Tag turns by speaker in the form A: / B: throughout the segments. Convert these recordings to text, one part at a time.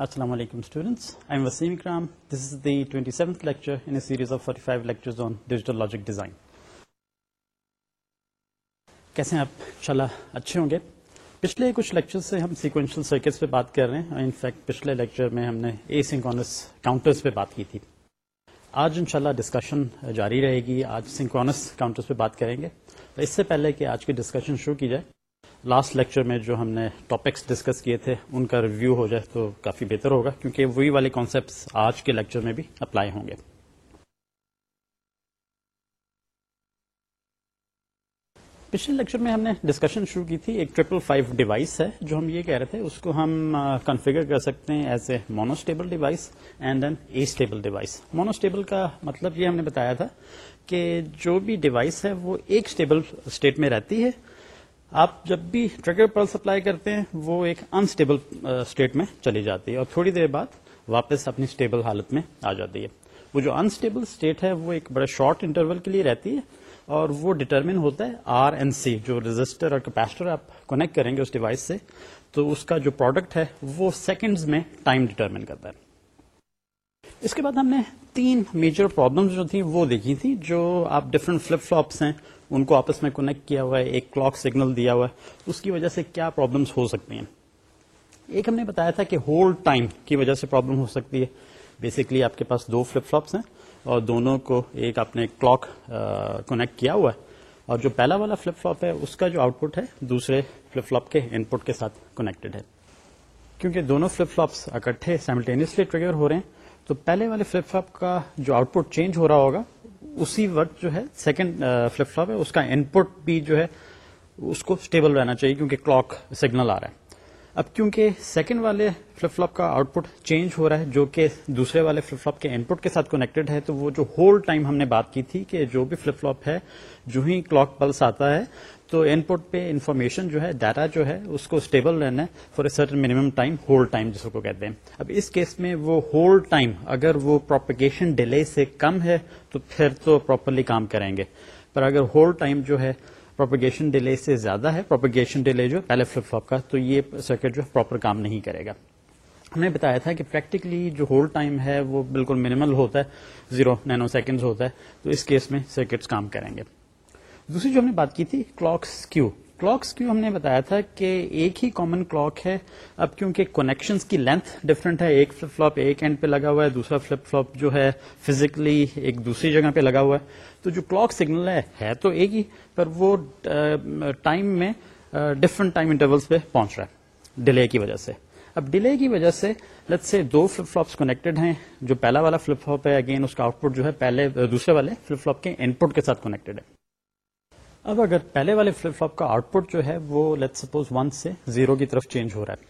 A: السلام علیکم Assalamu alaikum students. I am Wasim Ikram. This is the 27th lecture in a series of 45 lectures on digital logic design. کیسے ہیں آپ انشاءاللہ اچھے ہوں گے پچھلے کچھ لیکچر سے ہم سیکوینشل سرکٹس پہ بات کر رہے ہیں انفیکٹ پچھلے لیکچر میں ہم نے اے سنکونس کاؤنٹرز پہ بات کی تھی آج انشاءاللہ ڈسکشن جاری رہے گی آج سنکونس کاؤنٹرز پہ بات کریں گے اس سے پہلے کہ آج کی ڈسکشن شروع کی جائے لاسٹ لیکچر میں جو ہم نے ٹاپکس ڈسکس کیے تھے، ان کا ریویو ہو جائے تو کافی بہتر ہوگا، کیونکہ وہی والے کانسیپٹس آج کے لیکچر میں بھی اپلائی ہوں گے۔ پچھلے لیکچر میں ہم نے ڈسکشن شروع کی تھی، ایک ٹریپل فائیو ڈیوائس ہے، جو ہم یہ کہہ رہے تھے، اس کو ہم کنفیگر کر سکتے ہیں as a monostable device and an astable device monostable کا مطلب یہ ہم نے بتایا تھا کہ جو بھی ڈیوائس ہے وہ ایک اسٹیبل اسٹیٹ میں رہتی ہے آپ جب بھی ٹریگر پلس اپلائی کرتے ہیں، وہ ایک انسٹیبل اسٹیٹ میں چلی جاتی ہے اور تھوڑی دیر بعد واپس اپنی اسٹیبل حالت میں آ جاتی ہے۔ وہ جو انسٹیبل اسٹیٹ ہے، وہ ایک بڑے شارٹ انٹرول کے لیے رہتی ہے اور وہ ڈٹرمن ہوتا ہے آر این سی جو رجسٹر اور کیپیسٹر آپ کنیکٹ کریں گے اس ڈیوائس سے، تو اس کا جو پروڈکٹ ہے، وہ سیکنڈز میں ٹائم ڈٹرمن کرتا ہے۔ اس کے بعد ہم نے تین میجر پرابلم جو تھی وہ دیکھی تھی جو آپ ڈفرنٹ فلپ فلوپس ہیں، ان کو آپس میں کنیکٹ کیا ہوا ہے، ایک کلاک سگنل دیا ہوا ہے، اس کی وجہ سے کیا پرابلمس ہو سکتی ہیں؟ ایک ہم نے بتایا تھا کہ ہولڈ ٹائم کی وجہ سے پرابلم ہو سکتی ہے۔ بیسکلی آپ کے پاس دو فلپ فلوپس ہیں اور دونوں کو ایک آپ نے کلاک کنیکٹ کیا ہوا ہے۔ اور جو پہلا والا فلپ فلوپ ہے، اس کا جو آؤٹ پٹ ہے، دوسرے فلپ فلوپ کے ان پٹ کے ساتھ کنیکٹڈ ہے۔ کیونکہ دونوں فلپ فلوپس اکٹھے سائملٹینیسلی ٹریگر ہو رہے ہیں تو پہلے والے فلپ فلپ کا جو آؤٹ پٹ چینج ہو رہا ہوگا، اسی وقت جو ہے سیکنڈ فلپ فلپ ہے، اس کا ان پٹ بھی جو ہے، اس کو اسٹیبل رہنا چاہیے کیونکہ کلاک سگنل آ رہا ہے۔ اب کیونکہ سیکنڈ والے فلپ فلپ کا آؤٹ پٹ چینج ہو رہا ہے، جو کہ دوسرے والے فلپ فلپ کے ان پٹ کے ساتھ کنیکٹڈ ہے، تو وہ جو ہول ٹائم ہم نے بات کی تھی کہ جو بھی فلپ فلپ ہے، جو ہی کلاک پلس آتا ہے تو ان پٹ پہ انفارمیشن جو ہے ڈاٹا جو ہے، اس کو اسٹیبل رہنا ہے for a certain minimum time hold time جس کو کہتے ہیں۔ اب اس کیس میں وہ ہول ٹائم اگر وہ پروپیگیشن ڈیلے سے کم ہے، تو پھر تو پراپرلی کام کریں گے۔ پر اگر ہول ٹائم جو ہے پروپیگیشن ڈیلے سے زیادہ ہے پروپیگیشن ڈیلے جو پہلے فلپ فلپ کا، تو یہ سرکٹ جو ہے پراپر کام نہیں کرے گا۔ ہم نے بتایا تھا کہ پریکٹیکلی جو ہول ٹائم ہے، وہ بالکل منیمل ہوتا ہے زیرو نینو سیکنڈ ہوتا ہے، تو اس کیس میں سرکٹس کام کریں گے۔ دوسری جو ہم نے بات کی تھی کلاک کیو کلاک کیو ہم نے بتایا تھا کہ ایک ہی کامن کلاک ہے، اب کیونکہ کنیکشن کی لینتھ ڈفرنٹ ہے، ایک فلپ فلوپ ایک اینڈ پہ لگا ہوا ہے، دوسرا فلپ فلوپ جو ہے فزیکلی ایک دوسری جگہ پہ لگا ہوا ہے۔ تو جو کلاک سگنل ہے ہے تو ایک ہی، پر وہ ٹائم میں ڈفرنٹ ٹائم انٹرولس پہ پہنچ رہا ہے ڈیلے کی وجہ سے۔ اب ڈیلے کی وجہ سے لت سے دو فلپ فلوپس کنیکٹڈ ہیں، جو پہلا والا فلپ فلوپ ہے اگین اس کا آؤٹ پٹ جو ہے پہلے، دوسرے والے فلپ فلوپ کے ان پٹ کے ساتھ کنیکٹڈ ہے۔ اب اگر پہلے والے فلپ فلپ کا آؤٹ پٹ جو ہے وہ لیٹ سپوز ون سے زیرو کی طرف چینج ہو رہا ہے.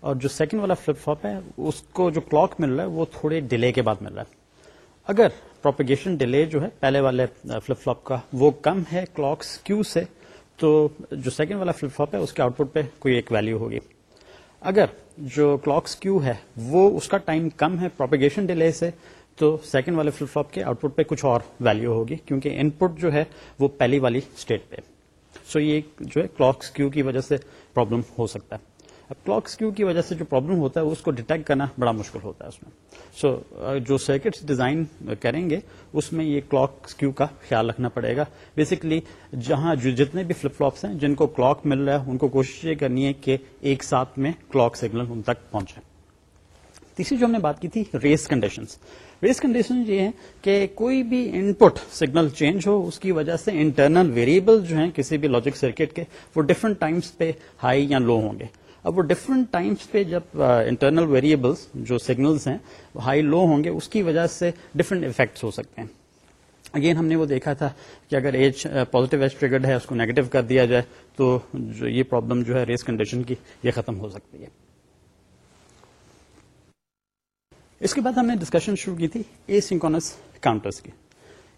A: اور جو سیکنڈ والا فلپ فلپ ہے، اس کو جو کلاک مل رہا ہے، وہ تھوڑے ڈیلے کے بعد مل رہا ہے. اگر پروپیگیشن ڈیلے جو ہے، پہلے والے فلپ فلپ کا، وہ کم ہے کلاکس کیو سے، تو جو سیکنڈ والا فلپ فلپ ہے، اس کے آؤٹ پٹ پہ کوئی ایک ویلو ہوگی. اگر جو کلاکس کیو ہے، وہ، اس کا ٹائم کم ہے پروپیگیشن ڈیلے سے تو سیکنڈ والے فلپ فلپ کے آؤٹ پٹ پہ کچھ اور ویلو ہوگی کیونکہ ان پٹ جو ہے وہ پہلی والی اسٹیٹ پہ۔ سو so یہ جو ہے کلاکس کیو کی وجہ سے پرابلم ہو سکتا ہے۔ اب کلاکس کیو کی وجہ سے جو پرابلم ہوتا ہے اس کو ڈیٹیکٹ کرنا بڑا مشکل ہوتا ہے اس میں۔ سو so, جو سرکٹس ڈیزائن کریں گے اس میں یہ کلاک کیو کا خیال رکھنا پڑے گا۔ بیسکلی جہاں جو جتنے بھی فلپ فلوپس ہیں جن کو کلاک مل رہا ہے ان کو کوشش یہ کرنی ہے کہ ایک ساتھ میں کلاک سگنل ان تک پہنچے۔ تیسری جو ہم نے بات کی تھی ریس کنڈیشنز ریس کنڈیشن یہ ہے کہ کوئی بھی ان پٹ سگنل چینج ہو، اس کی وجہ سے انٹرنل ویریبل جو ہیں کسی بھی لاجک سرکٹ کے، وہ ڈفرنٹ ٹائمس پہ ہائی یا لو ہوں گے۔ اب وہ ڈفرنٹ ٹائمس پہ جب انٹرنل ویریبلس جو سگنلس ہیں ہائی لو ہوں گے، اس کی وجہ سے ڈفرنٹ افیکٹس ہو سکتے ہیں۔ اگین ہم نے وہ دیکھا تھا کہ اگر ایج پازیٹو ایج ٹریگرڈ ہے، اس کو نیگیٹو کر دیا جائے، تو جو یہ پرابلم جو ہے ریس کنڈیشن کی، یہ ختم ہو سکتی ہے۔ اس کے بعد ہم نے ڈسکشن شروع کی تھی اے سنکونس کاؤنٹرس کی۔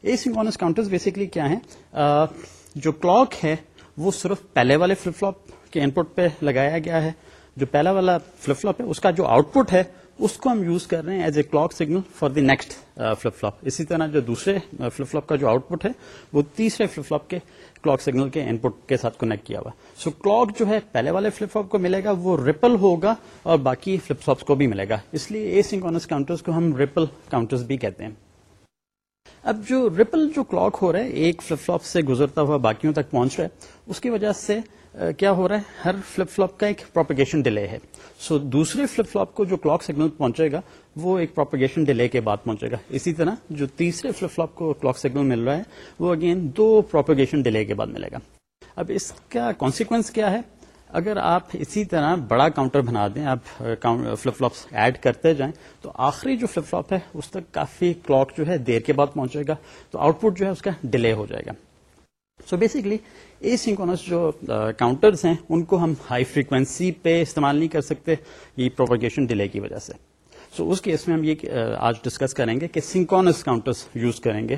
A: اے سنکونس کاؤنٹرس بیسکلی کیا ہے جو کلاک ہے، وہ صرف پہلے والے فلپ فلوپ کے ان پٹ پہ لگایا گیا ہے۔ جو پہلا والا فلپ فلوپ ہے، اس کا جو آؤٹ پٹ ہے، اس کو ہم یوز کر رہے ہیں as a clock signal for the next flip flop اسی طرح جو دوسرے فلپ فلپ کا جو آؤٹ پٹ ہے، وہ تیسرے فلپ فلپ کے کلاک سگنل کے ان پٹ کے ساتھ کنیکٹ کیا ہوا. سو کلاک جو ہے، پہلے والے فلپ فلپ کو ملے گا، وہ ریپل ہوگا اور باقی فلپ فلپس کو بھی ملے گا. اس لیے اے سنکونس کاؤنٹرز کو ہم ریپل کاؤنٹرز بھی کہتے ہیں. اب جو ریپل جو کلاک ہو رہا ہے، ایک فلپ فلپ سے گزرتا ہوا باقیوں تک پہنچ رہا ہے، اس کی وجہ سے کیا ہو رہا ہے؟ ہر فلپ فلپ کا ایک پروپیگیشن ڈیلے ہے۔ سو so, دوسرے فلپ فلپ کو جو کلاک سگنل پہنچے گا وہ ایک پروپیگیشن ڈیلے کے بعد پہنچے گا۔ اسی طرح جو تیسرے فلپ فلپ کو کلاک سگنل مل رہا ہے وہ اگین دو پروپیگیشن ڈیلے کے بعد ملے گا۔ اب اس کا کانسیکوینس کیا ہے؟ اگر آپ اسی طرح بڑا کاؤنٹر بنا دیں آپ فلپ فلپس ایڈ کرتے جائیں تو آخری جو فلپ فلپ ہے اس تک کافی کلاک جو ہے دیر کے بعد پہنچے گا تو آؤٹ پٹ جو ہے اس کا ڈیلے ہو جائے گا۔ سو بیسکلی اے سنکونس جو uh, کاؤنٹرز ہیں ان کو ہم ہائی فریکوینسی پہ استعمال نہیں کر سکتے یہ پروپیگیشن ڈیلے کی وجہ سے۔ سو so, اس کیس میں ہم یہ uh, آج ڈسکس کریں گے کہ سنکونس کاؤنٹرز یوز کریں گے۔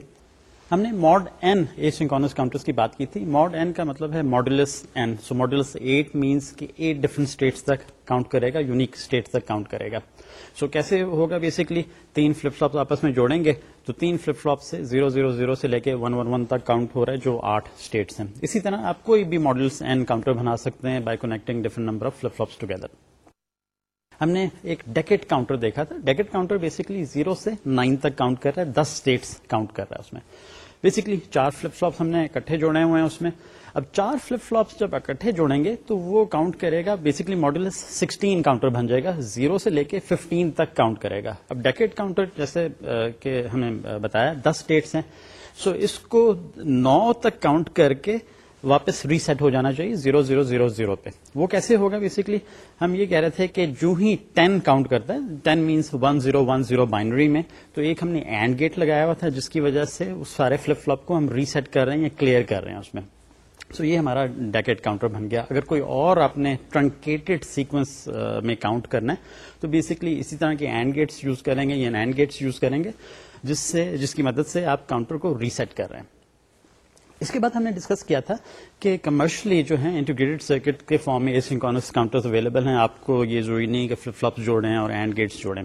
A: ہم نے mod N asynchronous counters کی بات کی تھی۔ ماڈ این کا مطلب ہے modulus N so modulus eight means کہ ایٹ ڈفرنٹ اسٹیٹس تک کاؤنٹ کرے گا یونیک اسٹیٹ تک کاؤنٹ کرے گا۔ سو so, کیسے ہوگا بیسکلی تین فلپ فلپ آپس میں جوڑیں گے۔ تو تین فلپ فلپ سے زیرو زیرو زیرو سے لے کے ون ون ون تک کاؤنٹ ہو رہا ہے جو آٹھ اسٹیٹس ہیں۔ اسی طرح آپ کوئی بھی ماڈلس اینڈ کاؤنٹر بنا سکتے ہیں by connecting different number of flip flops together ہم نے ایک ڈیکٹ کاؤنٹر دیکھا تھا۔ ڈیکٹ کاؤنٹر بیسکلی زیرو سے نائن تک کاؤنٹ کر رہا ہے دس اسٹیٹس کاؤنٹ کر رہا ہے اس میں۔ بیسکلی چار فلپ فلپس ہم نے اکٹھے جوڑے ہوئے ہیں اس میں۔ اب چار فلپ فلوپس جب اکٹھے جوڑیں گے تو وہ کاؤنٹ کرے گا۔ بیسکلی ماڈل سکسٹین کاؤنٹر بن جائے گا۔ زیرو سے لے کے ففٹین تک کاؤنٹ کرے گا۔ اب ڈیکٹ کاؤنٹر جیسے کہ ہم نے بتایا، دس ڈیٹس ہیں۔ سو اس کو نو تک کاؤنٹ کر کے واپس ریسیٹ ہو جانا چاہیے زیرو زیرو زیرو زیرو پہ۔ وہ کیسے ہوگا بیسکلی ہم یہ کہہ رہے تھے کہ جو ہی ٹین کاؤنٹ کرتا ہے ten means one zero one zero binary میں، تو ایک ہم نے اینڈ گیٹ لگایا ہوا تھا، جس کی وجہ سے اس سارے فلپ فلپ کو ہم ریسیٹ کر رہے ہیں یا کلیئر کر رہے ہیں اس میں۔ سو یہ ہمارا ڈیکٹ کاؤنٹر بن گیا۔ اگر کوئی اور آپ نے ٹرنکیٹڈ سیکوینس میں کاؤنٹ کرنا ہے، تو بیسکلی اسی طرح کے اینڈ گیٹس یوز کریں گے یا اینڈ گیٹس یوز کریں گے، جس سے، جس کی مدد سے آپ کاؤنٹر کو ریسیٹ کر رہے ہیں۔ اس کے بعد ہم نے ڈسکس کیا تھا کہ کمرشلی جو ہے انٹیگریٹڈ سرکٹ کے فارم میں ایسنکونس کاؤنٹر اویلیبل ہیں آپ کو یہ ضروری نہیں کہ فلپ فلپس جوڑیں اور اینڈ گیٹس جوڑیں۔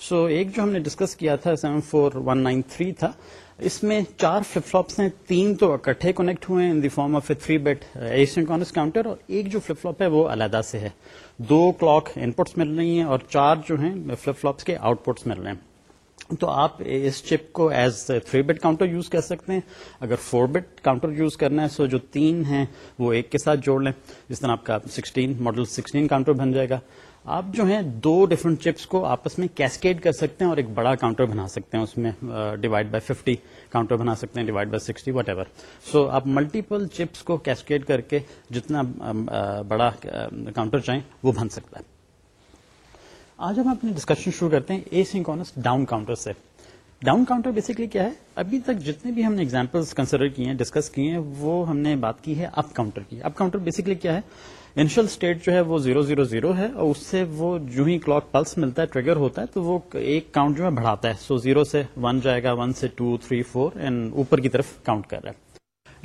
A: سو so, ایک جو ہم نے ڈسکس کیا تھا seven four one nine three تھا اس میں چار فلپ فلوپس ہیں تین تو اکٹھے کنیکٹ ہوئے in the form of a three bit asynchronous counter اور ایک جو فلپ فلوپ ہے وہ علیحدہ سے ہے۔ دو کلاک ان پٹس مل رہی ہیں اور چار جو ہیں فلپ فلوپس کے آؤٹ پٹس مل رہے ہیں۔ تو آپ اس چپ کو as three bit counter use کر سکتے ہیں۔ اگر فور بٹ کاؤنٹر یوز کرنا ہے سو جو تین ہیں، وہ ایک کے ساتھ جوڑ لیں۔ جس طرح آپ کا سکسٹین ماڈل سکسٹین کاؤنٹر بن جائے گا۔ آپ جو ہیں، دو ڈفرنٹ چپس کو آپس میں کیسکیڈ کر سکتے ہیں اور ایک بڑا کاؤنٹر بنا سکتے ہیں۔ اس میں ڈیوائڈ بائی ففٹی کاؤنٹر بنا سکتے ہیں divide by sixty whatever so آپ ملٹیپل چپس کو کیسکیڈ کر کے جتنا بڑا کاؤنٹر چاہیں، وہ بن سکتا ہے۔ آج ہم اپنی ڈسکشن شروع کرتے ہیں اے سنکونس ڈاؤن کاؤنٹر سے۔ ڈاؤن کاؤنٹر بیسکلی کیا ہے؟ ابھی تک جتنے بھی ہم نے ایگزامپلس کنسیڈر کیے ہیں ڈسکس کیے ہیں، وہ ہم نے بات کی ہے اپ کاؤنٹر کی۔ اپ کاؤنٹر بیسکلی کیا ہے؟ انشل اسٹیٹ جو ہے وہ زیرو زیرو زیرو ہے اور اس سے وہ جو ہی کلاک پلس ملتا ہے ٹریگر ہوتا ہے، تو وہ ایک کاؤنٹ جو ہے بڑھاتا ہے۔ سو زیرو سے ون جائے گا ون سے ٹو تھری فور اینڈ اوپر کی طرف کاؤنٹ کر رہا ہے۔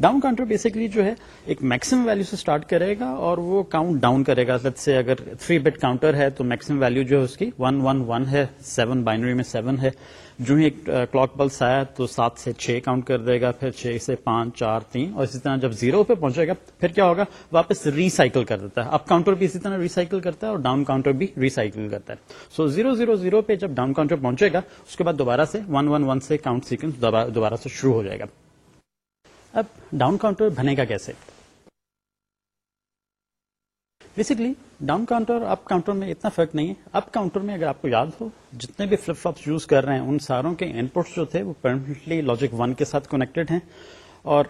A: ڈاؤن کاؤنٹر بیسکلی جو ہے ایک میکسمم ویلو سے اسٹارٹ کرے گا اور وہ کاؤنٹ ڈاؤن کرے گا. سے اگر تھری بٹ کاؤنٹر ہے تو میکسمم ویلو جو ہے اس کی ون ون ون ہے. سیون بائنری میں سیون ہے. جو ہی ایک کلاک پلس آیا تو سات سے چھ کاؤنٹ کر دے گا. پھر چھ سے پانچ، چار، تین اور اسی طرح جب زیرو پہ پہنچے گا پھر کیا ہوگا؟ واپس ریسائکل کر دیتا ہے. اپ کاؤنٹر بھی اسی طرح ریسائکل کرتا ہے اور ڈاؤن کاؤنٹر بھی ریسائکل کرتا ہے. سو زیرو زیرو زیرو پہ جب ڈاؤن کاؤنٹر پہنچے گا، اس کے بعد دوبارہ سے ون ون ون سے کاؤنٹ سیکوینس دوبارہ سے شروع ہو جائے گا. اب ڈاؤن کاؤنٹر بنے گا کیسے؟ Basically down counter up counter میں اتنا فرق نہیں ہے۔ اپ کاؤنٹر میں اگر آپ کو یاد ہو، جتنے بھی فلپ فلپس یوز کر رہے ہیں، ان ساروں کے ان پٹس جو تھے، وہ پرمنٹلی لاجک ون کے ساتھ کنیکٹڈ ہیں۔ اور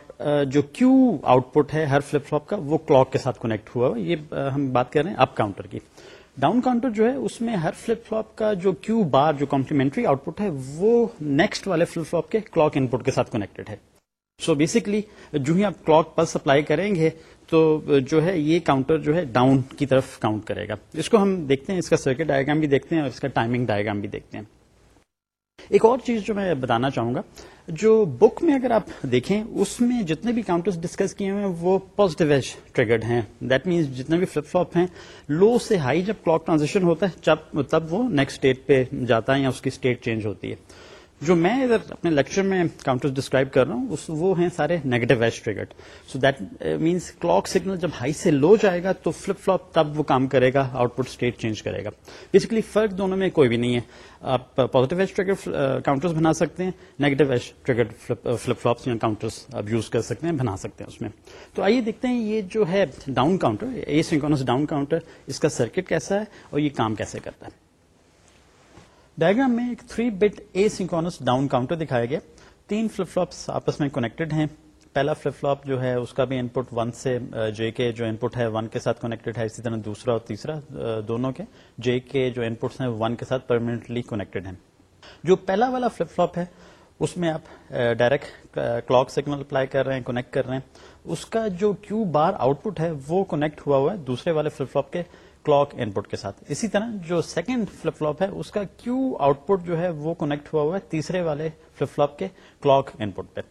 A: جو کیو آؤٹ پٹ ہے ہر فلپ فلپ کا، وہ کلاک کے ساتھ کنیکٹ ہوا۔ یہ ہم بات کر رہے ہیں اپ کاؤنٹر کی۔ ڈاؤن کاؤنٹر جو ہے، اس میں ہر فلپ فلپ کا جو کیو بار جو کمپلیمنٹری آؤٹ پٹ ہے، وہ نیکسٹ والے فلپ فلپ کے کلاک ان پٹ کے ساتھ کنیکٹڈ ہے۔ سو بیسکلی جو ہی آپ کلاک پلس اپلائی کریں گے تو جو ہے یہ کاؤنٹر جو ہے ڈاؤن کی طرف کاؤنٹ کرے گا۔ اس کو ہم دیکھتے ہیں، اس کا سرکٹ ڈائگرام بھی دیکھتے ہیں اور اس کا ٹائمنگ ڈائگرام بھی دیکھتے ہیں۔ ایک اور چیز جو میں بتانا چاہوں گا، جو بک میں اگر آپ دیکھیں، اس میں جتنے بھی کاؤنٹرز ڈسکس کیے ہوئے ہیں، وہ پازیٹو ایج ٹریگرڈ ہیں۔ دیٹ مینس جتنے بھی فلپ فلوپ ہیں لو سے ہائی جب کلاک ٹرانزیکشن ہوتا ہے، جب تب وہ نیکسٹ اسٹیٹ پہ جاتا ہے یا اس کی اسٹیٹ چینج ہوتی ہے۔ جو میں ادھر اپنے لیکچر میں کاؤنٹر ڈسکرائب کر رہا ہوں وہ ہیں سارے negative edge triggered so that means clock signal جب ہائی سے لو جائے گا تو فلپ فلوپ تب وہ کام کرے گا آؤٹ پٹ اسٹیٹ چینج کرے گا. بیسکلی فرق دونوں میں کوئی بھی نہیں ہے۔ آپ پازیٹو ایج ٹریگر کاؤنٹرز بنا سکتے ہیں negative edge trigger flip flops یا کاؤنٹرز آپ یوز کر سکتے ہیں، بنا سکتے ہیں اس میں۔ تو آئیے دیکھتے ہیں یہ جو ہے down counter asynchronous down counter اس کا سرکٹ کیسا ہے اور یہ کام کیسے کرتا ہے۔ ڈائگرام میں ایک three bit asynchronous down counter دکھایا گیا۔ تین فلپ فلوپس آپس میں کنیکٹڈ ہیں۔ پہلا فلپ فلوپ جو ہے، اس کا بھی ان پٹ ون سے جے کے جو ان پٹ ہے ون کے ساتھ کنیکٹڈ ہے، اسی طرح دوسرا اور تیسرا دونوں کے۔ جے کے جو ان پٹس ہیں ون کے ساتھ پرماننٹلی کنیکٹڈ ہیں۔ جو پہلا والا فلپ فلوپ ہے، اس میں آپ ڈائریکٹ کلاک سگنل اپلائی کر رہے ہیں کنیکٹ کر رہے ہیں۔ اس کا جو کیو بار آؤٹ پٹ ہے، وہ کنیکٹ ہوا ہوا ہے دوسرے والے فلپ فلوپ کے۔ کلاک ان پٹ کے ساتھ۔ اسی طرح جو سیکنڈ فلپ فلوپ ہے، اس کا کیو آؤٹ پٹ جو ہے وہ کنیکٹ ہوا ہوا ہے تیسرے والے فلپ فلوپ کے کلاک ان پٹ پہ۔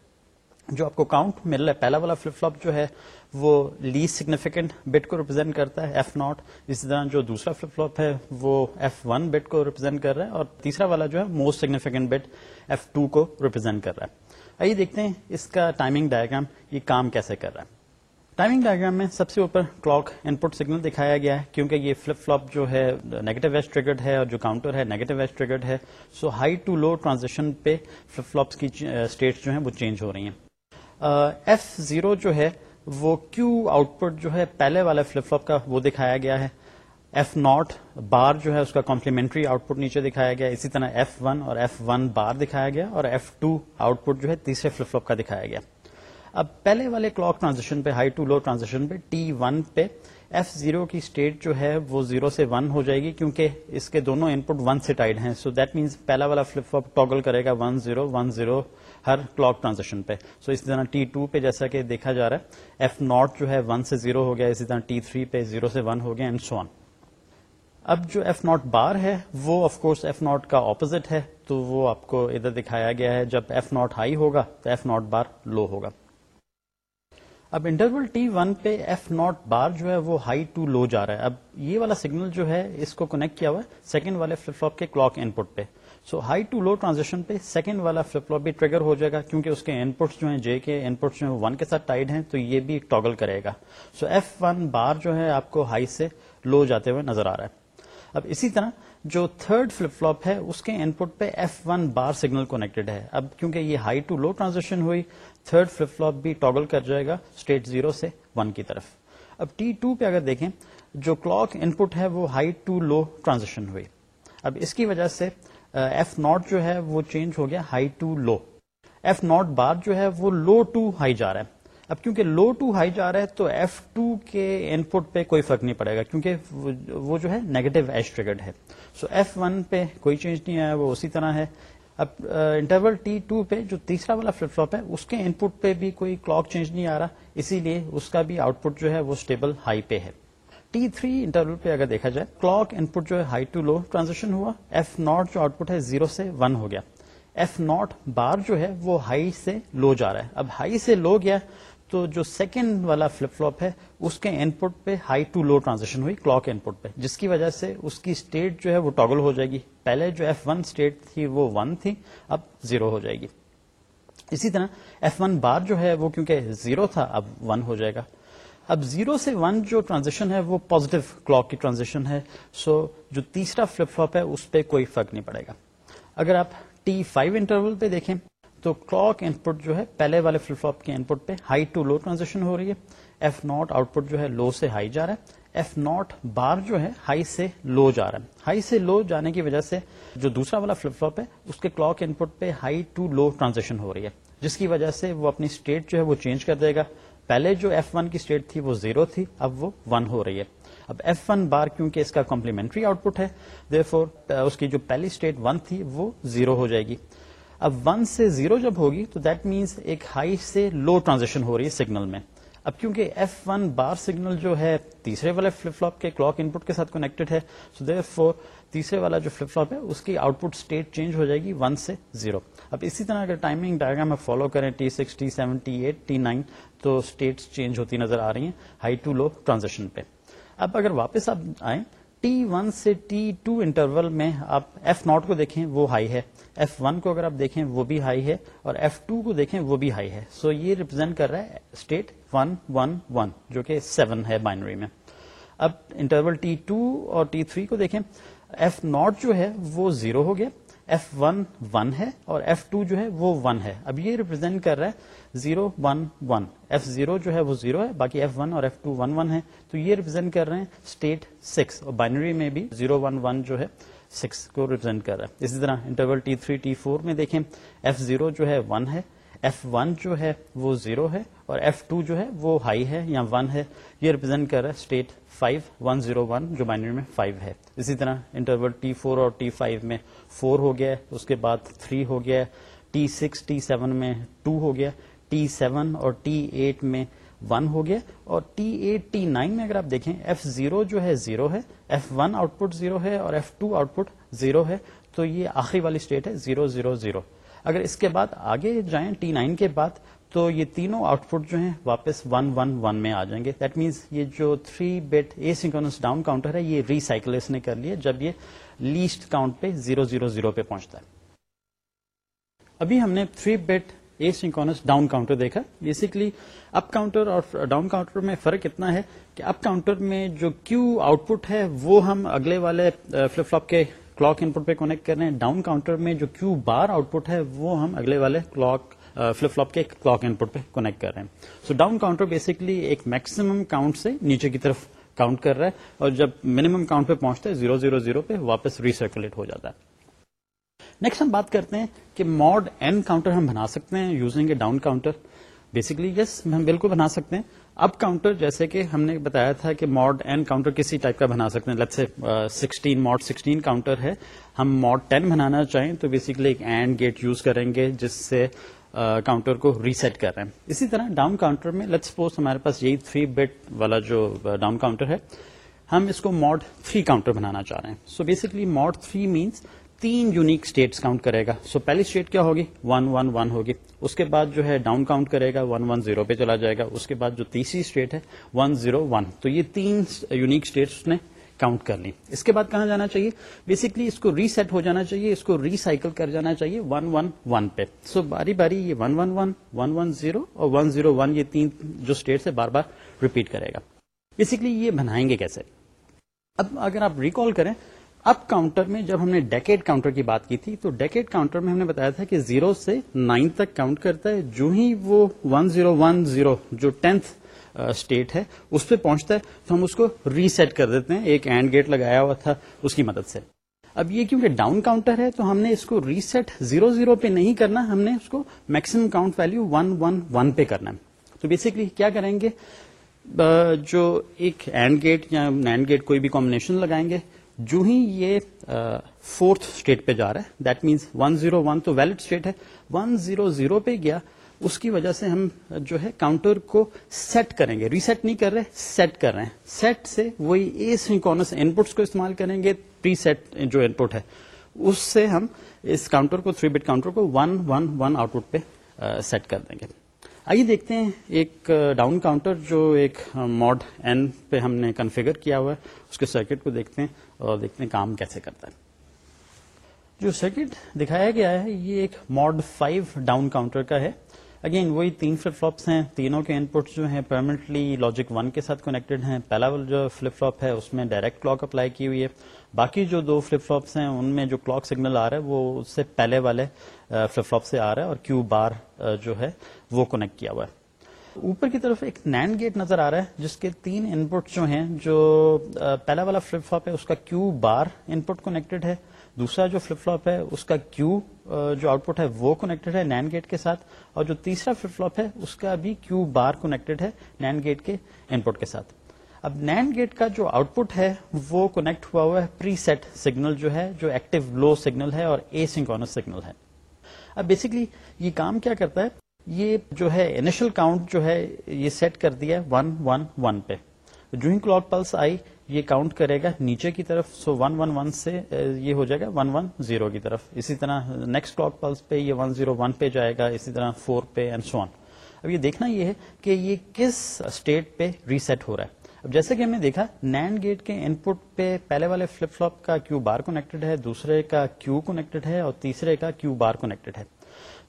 A: جو آپ کو کاؤنٹ مل رہا ہے، پہلا والا فلپ فلوپ جو ہے وہ لیس سگنیفیکینٹ بٹ کو ریپرزینٹ کرتا ہے ایف ناٹ اسی طرح جو دوسرا فلپ فلوپ ہے، وہ ایف ون بٹ کو ریپرزینٹ کر رہا ہے اور تیسرا والا جو ہے most significant bit F two کو ریپرزینٹ کر رہا ہے۔ آئیے دیکھتے ہیں اس کا ٹائمنگ ڈائگرام یہ کام کیسے کر رہا ہے۔ ٹائمنگ ڈائگرام میں سب سے اوپر کلاک ان پٹ سگنل دکھایا گیا ہے، کیونکہ یہ فلپ فلوپ جو ہے نیگیٹو ویسٹ ٹریگرڈ ہے اور جو کاؤنٹر ہے نیگیٹو ویسٹ ٹریگرڈ ہے so high to low transaction پہ فلپ فلوپس کی اسٹیٹ جو ہیں وہ چینج ہو رہی ہیں۔ ایف زیرو جو ہے وہ کیو آؤٹ پٹ جو ہے پہلے والے فلپ فلوپ کا وہ دکھایا گیا ہے۔ ایف ناٹ بار جو ہے اس کا کمپلیمنٹری آؤٹ پٹ نیچے دکھایا گیا۔ اسی طرح ایف ون اور ایف ون بار دکھایا گیا اور ایف ٹو آؤٹ پٹ جو ہے تیسرے فلپ فلوپ کا دکھایا گیا۔ اب پہلے والے کلاک ٹرانزیکشن پہ ہائی ٹو لو ٹرانزیکشن پہ ٹی ون پہ ایف زیرو کی اسٹیٹ جو ہے وہ زیرو سے ون ہو جائے گی کیونکہ اس کے دونوں ان پٹ ون سے ٹائڈ ہیں. سو دیٹ مینس پہلا والا فلپ فلپ ٹاگل کرے گا ون زیرو ون زیرو ہر کلاک ٹرانزیکشن پہ. سو اس طرح ٹی ٹو پہ جیسا کہ دیکھا جا رہا ہے ایف ناٹ جو ہے ون سے زیرو ہو گیا، اسی طرح ٹی تھری پہ زیرو سے ون ہو گیا اینڈ سو اب جو ایف ناٹ بار ہے، وہ آف کورس ایف ناٹ کا اپوزٹ ہے، تو وہ آپ کو ادھر دکھایا گیا ہے، جب ایف ناٹ ہائی ہوگا، تو ایف ناٹ بار لو ہوگا. اب انٹرول ٹی ون پہ ایف ناٹ بار جو ہے وہ ہائی ٹو لو جا رہا ہے۔ اب یہ والا سگنل جو ہے اس کو کنیکٹ کیا ہوا ہے سیکنڈ والے فلپ فلوپ کے کلاک ان پٹ پہ۔ So high to low transition پہ سیکنڈ والا فلپ فلوپ بھی ٹریگر ہو جائے گا کیونکہ اس کے ان پٹس جو ہیں جے کے ان پٹس جو ہیں ون کے ساتھ ٹائڈ ہیں تو یہ بھی ٹاگل کرے گا۔ سو ایف ون بار جو ہے آپ کو ہائی سے لو جاتے ہوئے نظر آ رہا ہے۔ اب اسی طرح جو تھرڈ فلپ فلوپ ہے اس کے ان پٹ پہ F one bar signal connected ہے۔ اب کیونکہ یہ ہائی ٹو لو ٹرانزیکشن ہوئی تھرڈ فلپ فلوپ بھی ٹاگل کر جائے گا اسٹیٹ زیرو سے ون کی طرف. اب ٹی ٹو پہ اگر دیکھیں، جو کلاک ان پٹ ہے وہ ہائی ٹو لو ٹرانزیکشن ہوئی. اب اس کی وجہ سے uh, ایف ناٹ جو ہے وہ چینج ہو گیا high to low F naught bar جو ہے وہ لو ٹو ہائی جا رہا ہے. اب کیونکہ لو ٹو ہائی جا رہا ہے تو ایف ٹو کے ان پٹ پہ کوئی فرق نہیں پڑے گا کیونکہ وہ جو ہے نیگیٹو ایش ٹریگرڈ ہے. سو ایف ون پہ کوئی چینج نہیں آیا، وہ اسی طرح ہے. اب انٹرول ٹی ٹو پہ جو تیسرا والا فلپ فلوپ ہے، اس کے ان پٹ پہ بھی کوئی کلاک چینج نہیں آ رہا، اسی لیے اس کا بھی آؤٹ پٹ جو ہے وہ اسٹیبل ہائی پہ ہے۔ ٹی تھری انٹرول پہ اگر دیکھا جائے، کلاک ان پٹ جو ہے ہائی ٹو لو ٹرانزیکشن ہوا، ایف ناٹ جو آؤٹ پٹ ہے زیرو سے ون ہو گیا۔ ایف ناٹ بار جو ہے وہ ہائی سے لو جا رہا ہے۔ اب ہائی سے لو گیا تو جو سیکنڈ والا فلپ فلوپ ہے، اس کے ان پٹ پہ ہائی ٹو لو ٹرانزیکشن ہوئی کلاک ان پٹ پہ، جس کی وجہ سے اس کی اسٹیٹ جو ہے وہ ٹاگل ہو جائے گی۔ پہلے جو ایف ون اسٹیٹ تھی وہ ون تھی، اب زیرو ہو جائے گی۔ اسی طرح ایف ون بار جو ہے وہ کیونکہ زیرو تھا، اب ون ہو جائے گا۔ اب زیرو سے ون جو ٹرانزیکشن ہے وہ پوزیٹو کلاک کی ٹرانزیکشن ہے سو جو تیسرا فلپ فلوپ ہے، اس پہ کوئی فرق نہیں پڑے گا۔ اگر آپ ٹی فائیو انٹرول پہ دیکھیں۔ تو کلاک ان پٹ جو ہے پہلے والے فلپ فلوپ کے ان پٹ پہ ہائی ٹو لو ٹرانزیکشن ہو رہی ہے۔ ایف ناٹ آؤٹ پٹ جو ہے لو سے ہائی جا رہا ہے۔ ایف ناٹ بار جو ہے ہائی سے لو جا رہا ہے۔ ہائی سے لو جانے کی وجہ سے جو دوسرا والا فلپ فلوپ ہے، اس کے کلاک ان پٹ پہ ہائی ٹو لو ٹرانزیکشن ہو رہی ہے۔ جس کی وجہ سے وہ اپنی اسٹیٹ جو ہے وہ چینج کر دے گا۔ پہلے جو ایف ون کی اسٹیٹ تھی وہ زیرو تھی، اب وہ ون ہو رہی ہے۔ اب ایف ون بار کیونکہ اس کا کمپلیمنٹری آؤٹ پٹ ہے دیر فور اس کی جو پہلی اسٹیٹ ون تھی وہ زیرو ہو جائے گی۔ اب ون سے زیرو جب ہوگی تو دیٹ مینس ایک ہائی سے لو ٹرانزیکشن ہو رہی ہے سگنل میں۔ اب کیونکہ ایف ون بار سگنل جو ہے تیسرے والے فلپ فلوپ کے کلاک ان پٹ کے ساتھ کنیکٹڈ ہے سو دیر فور تیسرے والا جو فلپ فلوپ ہے اس کی آؤٹ پٹ اسٹیٹ چینج ہو جائے گی ون سے زیرو اب اسی طرح اگر ٹائمنگ ڈائگرام آپ فالو کریں T six T seven T eight T nine تو اسٹیٹس چینج ہوتی نظر آ رہی ہیں ہائی ٹو لو ٹرانزیکشن پہ۔ اب اگر واپس آپ آئیں ٹی ون سے ٹی ٹو انٹرول میں آپ ایف ناٹ کو دیکھیں، وہ ہائی ہے۔ ایف ون کو اگر آپ دیکھیں، وہ بھی ہائی ہے اور ایف ٹو کو دیکھیں، وہ بھی ہائی ہے۔ سو so یہ ریپرزینٹ کر رہا ہے اسٹیٹ ون ون ون جو کہ سیون ہے بائنری میں۔ اب انٹرول ٹی ٹو اور ٹی تھری کو دیکھیں۔ ایف ناٹ جو ہے، وہ زیرو ہو گیا۔ ایف ون ون ہے اور ایف ٹو جو ہے وہ ون ہے. اب یہ ریپرزینٹ کر رہا ہے zero one one F zero جو ہے وہ زیرو ہے، باقی ایف ون اور ایف ٹو ون ون ہے تو یہ ریپرزینٹ کر رہے ہیں اسٹیٹ سکس اور بائنری میں بھی زیرو ون ون جو ہے سکس کو ریپرزینٹ کر رہا ہے. اسی طرح interval T three T four میں دیکھیں. ایف زیرو جو ہے ون ہے. ایف ون جو ہے وہ زیرو ہے اور ایف ٹو جو ہے وہ ہائی ہے یا ون ہے. یہ ریپرزینٹ کر رہا ہے state five one zero one جو بائنری میں فائیو ہے. اسی طرح انٹرول ٹی فور اور ٹی فائیو میں فور ہو گیا اس کے بعد تھری ہو گیا ٹی سکس ٹی سیون میں ٹو ہو گیا ٹی سیون اور ٹی ایٹ میں ون ہو گیا اور ٹی ایٹ ٹی نائن میں اگر آپ دیکھیں ایف زیرو جو ہے زیرو ہے F one output zero ہے اور F two output zero ہے. تو یہ آخری والی اسٹیٹ ہے زیرو زیرو زیرو اگر اس کے بعد آگے جائیں ٹی نائن کے بعد، تو یہ تینوں آؤٹ پٹ جو ہیں واپس ون ون ون میں آ جائیں گے۔ دیٹ مینس یہ جو three bit asynchronous down counter ہے، یہ ریسائکل اس نے کر لیا جب یہ لیسٹ کاؤنٹ پہ زیرو زیرو زیرو پہ پہنچتا ہے۔ ابھی ہم نے three bit asynchronous down counter دیکھا۔ بیسکلی اپ کاؤنٹر اور ڈاؤن کاؤنٹر میں فرق اتنا ہے کہ اپ کاؤنٹر میں جو کیو آؤٹ پٹ ہے، وہ ہم اگلے والے فلپ فلوپ کے کلاک ان پٹ پہ کونیکٹ کر رہے ہیں۔ ڈاؤن کاؤنٹر میں جو کیو بار آؤٹ پٹ ہے، وہ ہم اگلے والے کلاک فلپ فلوپ کے کلاک ان پٹ پہ کونیکٹ کر رہے ہیں۔ سو ڈاؤن کاؤنٹر بیسکلی ایک میکسیمم کاؤنٹ سے نیچے کی طرف کاؤنٹ کر رہا ہے اور جب منیمم کاؤنٹ پہ پہنچتا ہے، زیرو زیرو زیرو پہ واپس ریسرکولیٹ ہو جاتا ہے۔ نیکسٹ ہم بات کرتے ہیں کہ ماڈ این کاؤنٹر ہم بنا سکتے ہیں using a down counter basically yes ہم بالکل بنا سکتے ہیں۔ اب کاؤنٹر جیسے کہ ہم نے بتایا تھا کہ ماڈ این کاؤنٹر کسی ٹائپ کا بنا سکتے ہیں۔ سے سکسٹین ماڈ سکسٹین کاؤنٹر ہے۔ ہم ماڈ ٹین بنانا چاہیں تو بیسکلی ایک اینڈ گیٹ یوز کریں گے جس سے uh, کاؤنٹر کو ریسیٹ کر رہے ہیں۔ اسی طرح ڈاؤن کاؤنٹر میں لیٹ سپوز ہمارے پاس یہی تھری بیٹ والا جو uh, ڈاؤن کاؤنٹر ہے۔ ہم اس کو ماڈ تھری کاؤنٹر بنانا چاہ رہے ہیں۔ So basically mod three means تین یونیک اسٹیٹس کاؤنٹ کرے گا۔ سو so, پہلی اسٹیٹ کیا ہوگی؟ ون ون ون ہوگی۔ اس کے بعد جو ہے ڈاؤن کاؤنٹ کرے گا ون ون زیرو پہ چلا جائے گا۔ اس کے بعد جو تیسری اسٹیٹ ہے ون زیرو ون تو یہ تین یونیک اسٹیٹس نے کاؤنٹ کر لی۔ اس کے بعد کہاں جانا چاہیے؟ بیسکلی اس کو ریسیٹ ہو جانا چاہیے اس کو ریسائکل کر جانا چاہیے ون ون ون پہ۔ سو باری باری یہ one one one one one zero اور ون زیرو ون یہ تین جو اسٹیٹ ہے بار بار ریپیٹ کرے گا۔ بیسکلی یہ بنائیں گے کیسے؟ اب اگر آپ ریکال کریں اب کاؤنٹر میں جب ہم نے ڈیکیٹ کاؤنٹر کی بات کی تھی، تو ڈیکیٹ کاؤنٹر میں ہم نے بتایا تھا کہ زیرو سے نائن تک کاؤنٹ کرتا ہے۔ جو ہی وہ ون زیرو ون زیرو جو ٹینتھ اسٹیٹ ہے، اس پہ پہنچتا ہے، تو ہم اس کو ریسیٹ کر دیتے ہیں۔ ایک اینڈ گیٹ لگایا ہوا تھا اس کی مدد سے۔ اب یہ کیونکہ ڈاؤن کاؤنٹر ہے، تو ہم نے اس کو ریسیٹ زیرو زیرو پہ نہیں کرنا، ہم نے اس کو maximum count value one one one پہ کرنا ہے۔ تو بیسکلی کیا کریں گے؟ جو ایک اینڈ گیٹ یا نینڈ گیٹ کوئی بھی کمبنیشن لگائیں گے جو ہی یہ فورتھ اسٹیٹ پہ جا رہا ہے. That means one zero one تو ویلڈ اسٹیٹ ہے. ون زیرو زیرو پہ گیا. اس کی وجہ سے ہم جو ہے کاؤنٹر کو سیٹ کریں گے. ریسیٹ نہیں کر رہے سیٹ کر رہے ہیں. سیٹ سے وہی اے سنکونس ان پٹس کو استعمال کریں گے. پری سیٹ جو ان پٹ ہے. اس سے ہم اس کاؤنٹر کو تھری بٹ کاؤنٹر کو one one one output پہ سیٹ کر دیں گے. آئیے دیکھتے ہیں ایک ڈاؤن کاؤنٹر جو ایک ماڈ این پہ ہم نے کنفیگر کیا ہوا ہے۔ اس کے سرکٹ کو دیکھتے ہیں اور دیکھتے ہیں کام کیسے کرتا ہے۔ جو سرکٹ دکھایا گیا ہے، یہ ایک ماڈ فائیو ڈاؤن کاؤنٹر کا ہے۔ اگین وہی تین فلپ فلوپس ہیں، تینوں کے ان پٹس جو ہیں پرمنٹلی لاجک ون کے ساتھ کنیکٹڈ ہیں۔ پہلا جو فلپ فلوپ ہے، اس میں ڈائریکٹ کلاک اپلائی کی ہوئی ہے۔ باقی جو دو فلپ فلوپس ہیں، ان میں جو کلاک سگنل آ رہا ہے، وہ اس سے پہلے والے فلپ فلوپ سے آ رہا ہے اور کیو بار جو ہے، وہ کنیکٹ کیا ہوا ہے۔ اوپر کی طرف ایک نینڈ گیٹ نظر آ رہا ہے، جس کے تین ان پٹ جو ہیں، جو پہلا والا فلپ فلوپ ہے، اس کا کیو بار ان پٹ کنیکٹڈ ہے۔ دوسرا جو فلپ فلوپ ہے، اس کا کیو جو آؤٹ پٹ ہے، وہ کنیکٹڈ ہے نین گیٹ کے ساتھ، اور جو تیسرا فلپ فلوپ ہے، اس کا بھی کیو بار کنیکٹڈ ہے نین گیٹ کے ان پٹ کے ساتھ۔ اب نین گیٹ کا جو آؤٹ پٹ ہے، وہ کنیکٹ ہوا ہوا ہے پری سیٹ سگنل جو ہے، جو ایکٹیو لو سگنل ہے اور اے سنکونس سگنل ہے۔ اب بیسکلی یہ کام کیا کرتا ہے؟ یہ جو ہے انیشل کاؤنٹ جو ہے، یہ سیٹ کر دیا ون ون ون پہ۔ جو ہی کلاک پلس آئی یہ کاؤنٹ کرے گا نیچے کی طرف سو ون ون ون سے یہ ہو جائے گا ون ون زیرو کی طرف۔ اسی طرح نیکسٹ کلاک پلس پہ یہ ون زیرو ون پہ جائے گا، اسی طرح فور پہ اینڈ سو اب یہ دیکھنا یہ ہے کہ یہ کس اسٹیٹ پہ ریسیٹ ہو رہا ہے۔ اب جیسے کہ ہم نے دیکھا نینڈ گیٹ کے ان پٹ پہ پہلے والے فلپ فلوپ کا کیو بار کونیکٹڈ ہے، دوسرے کا کیو کونیکٹڈ ہے اور تیسرے کا کیو بار کونیکٹڈ ہے۔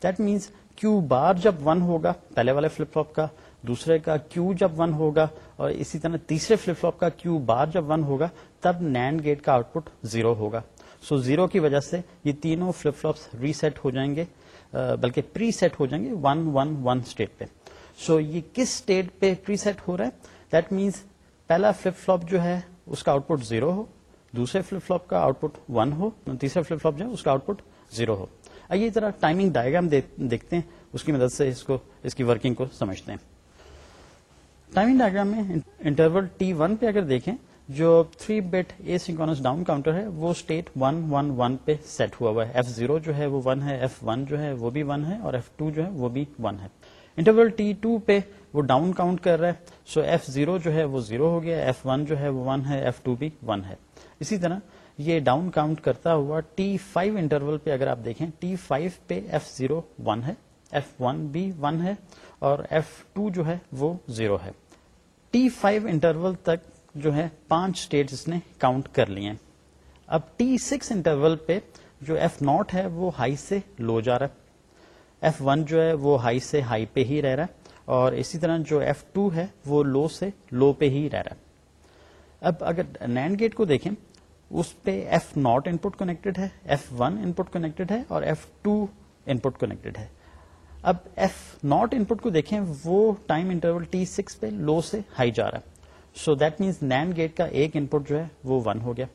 A: دیٹ مینس کیو بار جب ون ہوگا، پہلے والے فلپ فلوپ کا دوسرے کا کیو جب ون ہوگا اور اسی طرح تیسرے فلپ فلوپ کا کیو بار جب ون ہوگا تب نینڈ گیٹ کا آؤٹ پٹ زیرو ہوگا۔ سو so, زیرو کی وجہ سے یہ تینوں فلپ فلوپس ریسیٹ ہو جائیں گے بلکہ پری سیٹ ہو جائیں گے ون ون ون اسٹیٹ پہ۔ سو so, یہ کس اسٹیٹ پہ پری سیٹ ہو رہا ہے؟ دیٹ مینس پہلا فلپ فلوپ جو ہے اس کا آؤٹ پٹ زیرو ہو۔ دوسرے فلپ فلوپ کا آؤٹ پٹ ون ہو۔ تیسرے فلپ فلوپ جو ہے اس کا آؤٹ پٹ زیرو ہو۔ آئیے ذرا ٹائمنگ ڈائگرام دیکھتے ہیں۔ اس کی مدد سے اس کو اس کی ورکنگ کو سمجھتے ہیں۔ ٹائمنگ ڈائگرام میں انٹرول ٹی ون پہ اگر دیکھیں، جو three bit asynchronous down counter ہے، وہ اسٹیٹ ون ون ون پہ سیٹ ہوا ہوا ہے۔ ایف زیرو جو ہے، وہ ون ہے۔ ایف ون جو ہے، وہ بھی ون ہے۔ اور ایف ٹو جو ہے، وہ بھی ون ہے۔ انٹرول ٹی ٹو پہ وہ ڈاؤن کاؤنٹ کر رہا ہے۔ سو ایف زیرو جو ہے، وہ زیرو ہو گیا۔ ایف ون جو ہے، وہ ون ہے۔ ایف ٹو بھی ون ہے۔ اسی طرح یہ ڈاؤن کاؤنٹ کرتا ہوا ٹی فائیو انٹرول پہ اگر آپ دیکھیں ٹی فائیو پہ ایف زیرو ون ہے۔ ایف ون بھی ون ہے۔ اور ایف ٹو جو ہے وہ زیرو ہے۔ ٹی فائیو انٹرول تک جو ہے پانچ اسٹیٹ اس نے کاؤنٹ کر لیے اب ٹی سکس انٹرول پہ جو ایف ناٹ ہے وہ ہائی سے لو جا رہا ہے۔ ایف ون جو ہے وہ ہائی سے ہائی پہ ہی رہ رہا ہے اور اسی طرح جو ایف ٹو ہے وہ لو سے لو پہ ہی رہ رہا ہے۔ اب اگر نینڈ گیٹ کو دیکھیں، اس پہ F naught input connected ہے F one input connected ہے اور F two input connected ہے۔ اب ایف ناٹ ان پٹ کو دیکھیں، وہ ٹائم انٹرول ٹی سکس پہ لو سے ہائی جا رہا ہے۔ So that means NAND gate کا ایک ان پٹ جو ہے وہ ون ہو گیا۔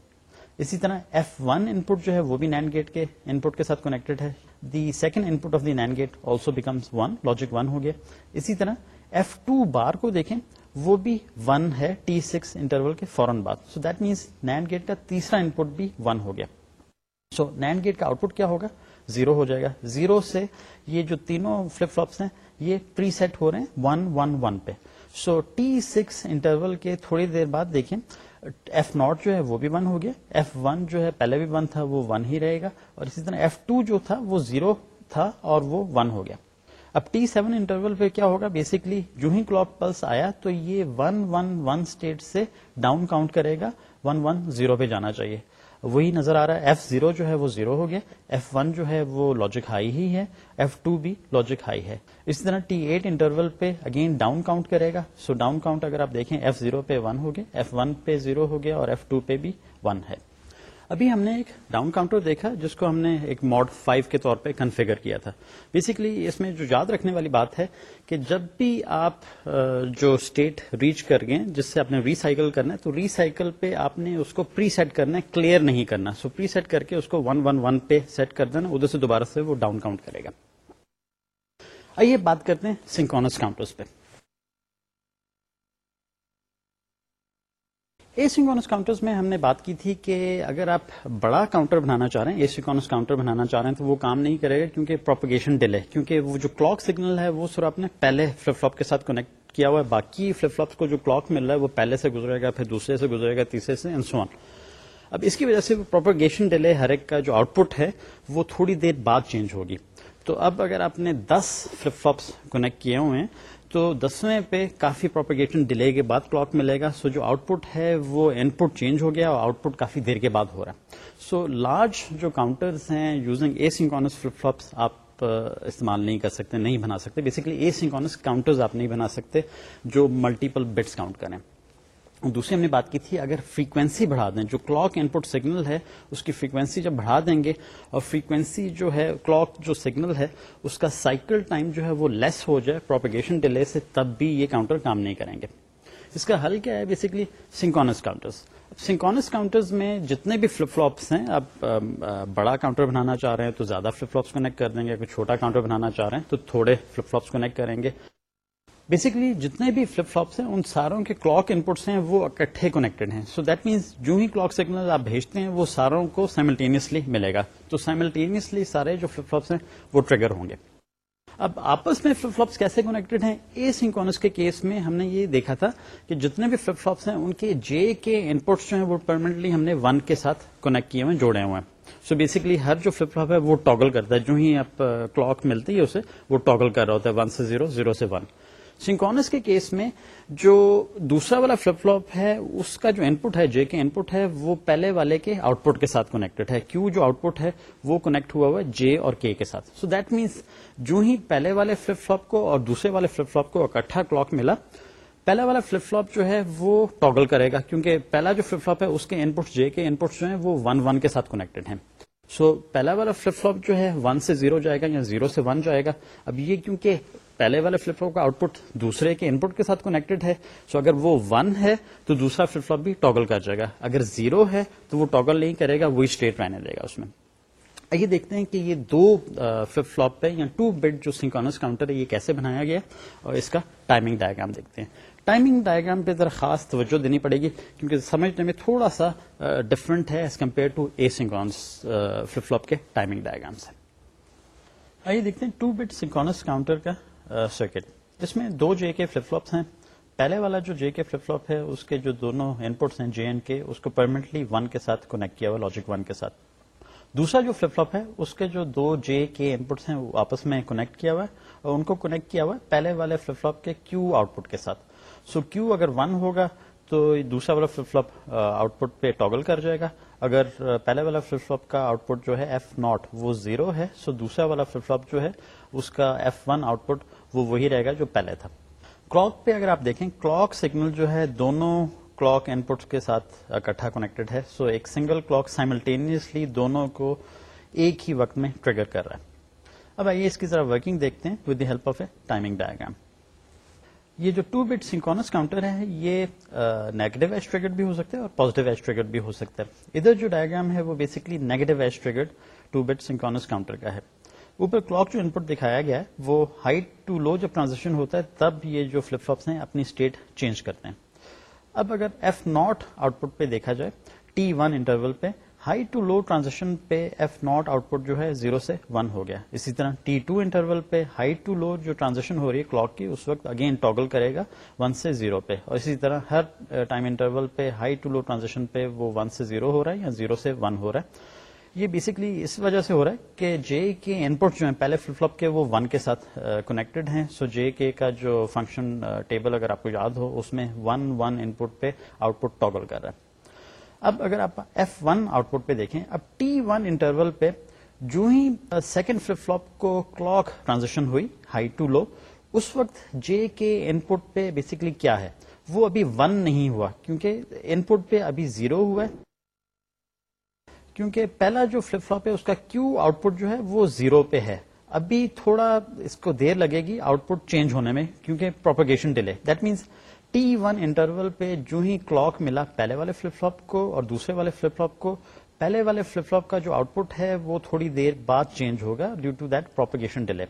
A: اسی طرح ایف ون ان پٹ جو ہے وہ بھی نینڈ گیٹ کے ان پٹ کے ساتھ کنیکٹڈ ہے۔ The second input of the NAND gate also becomes one logic one ہو گیا۔ اسی طرح ایف ٹو بار کو دیکھیں، وہ بھی ون ہے ٹی سکس انٹرول کے فورن بعد so that means NAND gate کا تیسرا ان پٹ بھی ون ہو گیا۔ سو نینڈ گیٹ کا آؤٹ پٹ کیا ہوگا؟ زیرو ہو جائے گا۔ زیرو سے یہ جو تینوں فلپ فلوپس ہیں، یہ پری سیٹ ہو رہے ہیں ون ون ون پہ۔ سو ٹی سکس انٹرول کے تھوڑی دیر بعد دیکھیں ایف ناٹ جو ہے وہ بھی ون ہو گیا۔ ایف ون جو ہے پہلے بھی ون تھا، وہ ون ہی رہے گا۔ اور اسی طرح ایف ٹو جو تھا، وہ زیرو تھا اور وہ ون ہو گیا۔ اب ٹی سیون انٹرول پہ کیا ہوگا؟ بیسکلی جو ہی کلاک پلس آیا تو یہ ون ون ون اسٹیٹ سے ڈاؤن کاؤنٹ کرے گا۔ ون ون زیرو پہ جانا چاہیے۔ وہی نظر آ رہا ہے۔ ایف زیرو جو ہے وہ زیرو ہو گیا۔ ایف ون جو ہے وہ لاجک ہائی ہی ہے۔ ایف ٹو بھی لاجک ہائی ہے۔ اسی طرح ٹی ایٹ انٹرول پہ اگین ڈاؤن کاؤنٹ کرے گا۔ سو ڈاؤن کاؤنٹ اگر آپ دیکھیں ایف زیرو پہ ون ہو گیا۔ ایف ون پہ زیرو ہو گیا اور ایف ٹو پہ بھی ون ہے۔ ابھی ہم نے ایک ڈاؤن کاؤنٹر دیکھا جس کو ہم نے ایک ماڈ فائیو کے طور پہ کنفیگر کیا تھا۔ بیسکلی اس میں جو یاد رکھنے والی بات ہے کہ جب بھی آپ جو اسٹیٹ ریچ کر گئے جس سے آپ نے ریسائکل کرنا ہے تو ریسائکل پہ آپ نے اس کو پری سیٹ کرنا ہے کلیئر نہیں کرنا۔ سو پری سیٹ کر کے اس کو ون ون ون پہ سیٹ کر دینا، ادھر سے دوبارہ سے وہ ڈاؤن کاؤنٹ کرے گا۔ آئیے بات کرتے ہیں سنکونس کاؤنٹرز پہ۔ اے سنکونس کاؤنٹرز میں ہم نے بات کی تھی کہ اگر آپ بڑا کاؤنٹر بنانا چاہ رہے ہیں اے سنکونس کاؤنٹر بنانا چاہ رہے ہیں، تو وہ کام نہیں کرے گا کیونکہ پروپگیشن ڈیلے کیونکہ وہ جو کلاک سگنل ہے، وہ سر آپ نے پہلے فلپ فلوپ کے ساتھ کنیکٹ کیا ہوا ہے، باقی فلپ فلوپس کو جو کلاک مل رہا ہے، وہ پہلے سے گزرے گا، پھر دوسرے سے گزرے گا، تیسرے سے انسوان اب اس کی وجہ سے پروپگیشن ڈیلے ہر ایک کا جو آؤٹ پٹ ہے، وہ تھوڑی دیر بعد چینج ہوگی. تو اب اگر آپ نے دس فلپ فلوپس کنیکٹ کیے ہوئے ہیں تو دسویں پہ کافی پروپیگیشن ڈیلے کے بعد کلاک ملے گا. سو جو آؤٹ پٹ ہے وہ ان پٹ چینج ہو گیا اور آؤٹ پٹ کافی دیر کے بعد ہو رہا ہے. سو لارج جو کاؤنٹرز ہیں یوزنگ اے سنکونس فلپ فلپس آپ استعمال نہیں کر سکتے، نہیں بنا سکتے. بیسکلی اے سنکونس کاؤنٹرز آپ نہیں بنا سکتے جو ملٹیپل بٹس کاؤنٹ کریں. دوسری ہم نے بات کی تھی، اگر فریکوینسی بڑھا دیں، جو کلاک ان پٹ سگنل ہے، اس کی فریکوینسی جب بڑھا دیں گے، اور فریکوینسی جو ہے کلاک جو سگنل ہے، اس کا سائیکل ٹائم جو ہے، وہ لیس ہو جائے پروپیگیشن ڈیلے سے، تب بھی یہ کاؤنٹر کام نہیں کریں گے۔ اس کا حل کیا ہے basically synchronous counters synchronous counters میں جتنے بھی فلپ فلوپس ہیں، آپ بڑا کاؤنٹر بنانا چاہ رہے ہیں تو زیادہ فلپ فلوپس کنیکٹ کر دیں گے، اگر چھوٹا کاؤنٹر بنانا چاہ رہے ہیں تو تھوڑے فلپ فلوپس کنیکٹ کریں گے۔ بیسکلی جتنے بھی فلپ فلوپس ہیں، ان ساروں کے کلاک ان پٹس ہیں، وہ اکٹھے کنیکٹڈ ہیں۔ سو دیٹ مینس جو ہی کلاک سگنل آپ بھیجتے ہیں، وہ ساروں کو سائملٹینیسلی ملے گا۔ تو سائملٹینیسلی سارے جو فلپ فلوپس ہیں، وہ ٹریگر ہوں گے۔ اب آپس میں فلپ فلوپس کیسے کنیکٹڈ ہیں؟ اے سنکونس کے کیس میں ہم نے یہ دیکھا تھا کہ جتنے بھی فلپ فلوپس ہیں، ان کے جے کے انپٹس جو ہیں، وہ پرماننٹلی ہم نے ون کے ساتھ کنیکٹ کیے ہوئے جوڑے ہوئے ہیں۔ سو بیسکلی ہر جو فلپ فلوپ ہے، وہ ٹاگل کرتا ہے۔ جو ہی آپ uh, کلاک ملتی ہے اسے، وہ ٹاگل کر رہا ہوتا ہے ون سے زیرو زیرو سے ون سنکونس کے کیس میں جو دوسرا والا فلپ فلوپ ہے اس کا جو ان پٹ ہے جے کے ان پٹ ہے وہ پہلے والے کے آؤٹ پٹ کے ساتھ کنیکٹڈ ہے۔ کیو جو آؤٹ پٹ ہے وہ کنیکٹ ہوا ہوا ہے جے اور کے کے ساتھ۔ سو دیٹ مینس جو ہی پہلے والے فلپ فلوپ کو اور دوسرے والے فلپ فلوپ کو اکٹھا کلاک ملا پہلا والا فلپ فلوپ جو ہے وہ ٹاگل کرے گا۔ کیونکہ پہلا جو فلپ فلوپ ہے اس کے ان پٹ جے کے ان پٹ جو ہیں وہ ون ون کے ساتھ کنیکٹڈ ہیں۔ سو so, پہلا والا فلپ فلوپ جو ہے ون سے زیرو جائے گا یا زیرو سے ون جائے گا۔ اب یہ کیونکہ پہلے والے فلپ فلوپ کا آؤٹ پٹ دوسرے کے ان پٹ کے ساتھ کنیکٹڈ ہے. سو so اگر وہ ون ہے، تو دوسرا فلپ فلوپ بھی ٹاگل کر جائے گا. اگر زیرو ہے، تو وہ ٹاگل نہیں کرے گا، وہی اسٹیٹ رہنے دے گا اس میں. آئیے دیکھتے ہیں کہ یہ دو فلپ فلوپ پہ یا ٹو بٹ جو سنکانس کاؤنٹر ہے، یہ کیسے بنایا گیا اور اس کا ٹائمنگ ڈائگرام دیکھتے ہیں. ٹائمنگ ڈائگرام پہ ذرا خاص توجہ دینی پڑے گی کیونکہ سمجھنے میں تھوڑا سا ڈفرنٹ ہے as compare to asynchronous flip flop کے ٹائمنگ ڈائگرام سے آئیے دیکھتے ہیں ٹو بٹ سنکونس کاؤنٹر کا سرکٹ اس میں دو جے کے فلپ فلوپس ہیں۔ پہلے والا جو جے کے فلپ فلوپ ہے، اس کے جو دونوں ان پٹس ہیں جے اینڈ کے اس کو پرماننٹلی ون کے ساتھ کنیکٹ کیا ہوا لاجک ون کے ساتھ۔ دوسرا جو فلپ فلوپ ہے، اس کے جو دو جے کے ان پٹس ہیں، وہ آپس میں کنیکٹ کیا ہوا۔ ہے اور ان کو کنیکٹ کیا ہوا ہے پہلے والے فلپ فلوپ کے کیو آؤٹ پٹ کے ساتھ۔ سو کیو اگر ون ہوگا، تو دوسرا والا فلپ فلوپ آؤٹ پٹ پہ ٹاگل کر جائے گا۔ اگر پہلے والا فلپ فلوپ کا آؤٹ پٹ جو ہے ایف ناٹ وہ زیرو ہے سو دوسرا والا فلپ فلوپ جو ہے، اس کا ایف ون آؤٹ پٹ وہ وہی رہے گا جو پہلے تھا۔ کلاک پہ اگر آپ دیکھیں کلاک سگنل جو ہے، دونوں کلاک ان پٹ کے ساتھ اکٹھا کنیکٹڈ ہے۔ سو ایک سنگل کلاک سائملٹینیسلی دونوں کو ایک ہی وقت میں ٹریگر کر رہا ہے۔ اب آئیے اس کی ذرا ورکنگ دیکھتے ہیں with the help of a timing diagram یہ جو ٹو بٹ سنکونس کاؤنٹر ہے، یہ نیگیٹو ایج ٹریگڈ بھی ہو سکتا ہے اور پوزیٹو ایج ٹریگڈ بھی ہو سکتا ہے۔ ادھر جو ڈائگرام ہے، وہ basically negative edge triggered two bit synchronous counter کا ہے۔ اوپر کلاک جو انپٹ دکھایا گیا ہے، وہ ہائٹ ٹو لو جب ٹرانزیکشن ہوتا ہے، تب یہ جو فلپ فلپس ہیں، اپنی اسٹیٹ چینج کرتے ہیں۔ اب اگر ایف ناٹ آؤٹ پٹ پہ دیکھا جائے، ٹی ون انٹرول پہ ہائی ٹو لو ٹرانزیکشن پہ ایف ناٹ آؤٹ پٹ جو ہے، زیرو سے ون ہو گیا۔ اسی طرح ٹی ٹو انٹرول پہ ہائی ٹو لو جو ٹرانزیکشن ہو رہی ہے کلاک کی، اس وقت اگین ٹاگل کرے گا ون سے زیرو پہ۔ اور اسی طرح ہر ٹائم انٹرول پہ ہائی ٹو لو ٹرانزیکشن پہ وہ ون سے زیرو ہو رہا ہے یا زیرو سے ون ہو رہا ہے۔ یہ بیسکلی اس وجہ سے ہو رہا ہے کہ جے کے ان پٹ جو ہیں، پہلے فلپ فلپ کے وہ ون کے ساتھ uh, کنیکٹڈ ہیں۔ سو جے کے کا جو فنکشن ٹیبل uh, اگر آپ کو یاد ہو، اس میں ون ون ان پٹ پہ آؤٹ پٹ ٹاگل کر رہا ہے۔ اب اگر آپ ایف ون آؤٹ پٹ پہ دیکھیں، اب ٹی ون انٹرول پہ جو ہی سیکنڈ فلپ فلوپ کو کلاک ٹرانزیکشن ہوئی ہائی ٹو لو اس وقت جے کے ان پٹ پہ بیسکلی کیا ہے؟ وہ ابھی ون نہیں ہوا، کیونکہ ان پٹ پہ ابھی زیرو ہوا ہے۔ کیونکہ پہلا جو فلپ فلوپ ہے، اس کا کیو آؤٹ پٹ جو ہے، وہ زیرو پہ ہے۔ ابھی تھوڑا اس کو دیر لگے گی آؤٹ پٹ چینج ہونے میں، کیونکہ propagation delay that means T one interval پہ جو ہی کلاک ملا پہلے والے فلپ فلوپ کو اور دوسرے والے فلپ فلوپ کو، پہلے والے فلپ فلوپ کا جو آؤٹ پٹ ہے، وہ تھوڑی دیر بعد چینج ہوگا due to that propagation delay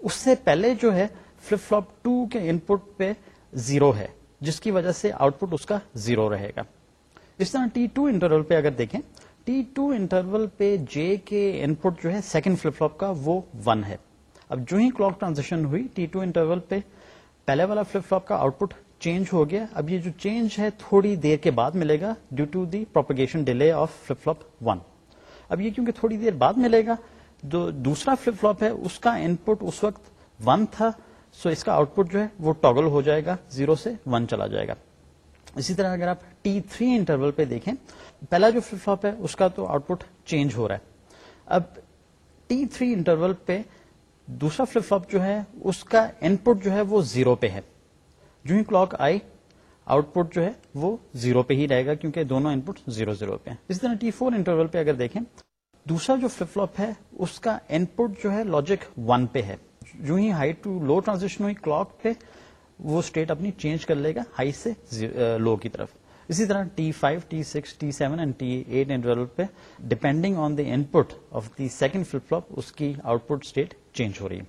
A: اس سے پہلے جو ہے فلپ فلوپ ٹو کے ان پٹ پہ زیرو ہے، جس کی وجہ سے آؤٹ پٹ اس کا زیرو رہے گا۔ اس طرح ٹی ٹو انٹرول پہ اگر دیکھیں ٹی ٹو انٹرول پہ جے کے ان پٹ جو ہے سیکنڈ فلپ فلوپ کا وہ ون ہے۔ اب جو ہی کلاک ٹرانزیکشن ہوئی ٹی ٹو انٹرول پہ پہلے والا فلپ فلوپ کا آؤٹ پٹ چینج ہو گیا۔ اب یہ جو چینج ہے تھوڑی دیر کے بعد ملے گا due to the propagation delay of flip flop one اب یہ کیونکہ تھوڑی دیر بعد ملے گا، جو دوسرا فلپ فلوپ ہے، اس کا ان پٹ اس وقت ون تھا سو اس کا آؤٹ پٹ جو ہے وہ ٹاگل ہو جائے گا زیرو سے ون چلا جائے گا۔ اسی طرح اگر آپ ٹی تھری انٹرول پہ دیکھیں، پہلا جو فلپ فلوپ ہے، اس کا تو آؤٹ پٹ چینج ہو رہا ہے۔ اب ٹی تھری انٹرول پہ دوسرا فلپ فلوپ جو ہے، اس کا ان پٹ جو ہے وہ زیرو پہ ہے۔ جو ہی کلاک آئی آؤٹ پٹ جو ہے وہ زیرو پہ ہی رہے گا، کیونکہ دونوں ان پٹ زیرو زیرو پہ اسی طرح ٹی فور انٹرول پہ اگر دیکھیں، دوسرا جو فلپ فلوپ ہے، اس کا ان پٹ جو ہے لاجک ون پہ ہے۔ جو ہی ہائی ٹو لو ٹرانزیکشن ہوئی کلاک پہ وہ اسٹیٹ اپنی چینج کر لے گا ہائی سے لو کی طرف۔ اسی طرح T five T six T seven and T eight interval پہ depending on the input of the second flip flop اس کی آؤٹ پٹ اسٹیٹ چینج ہو رہی ہے۔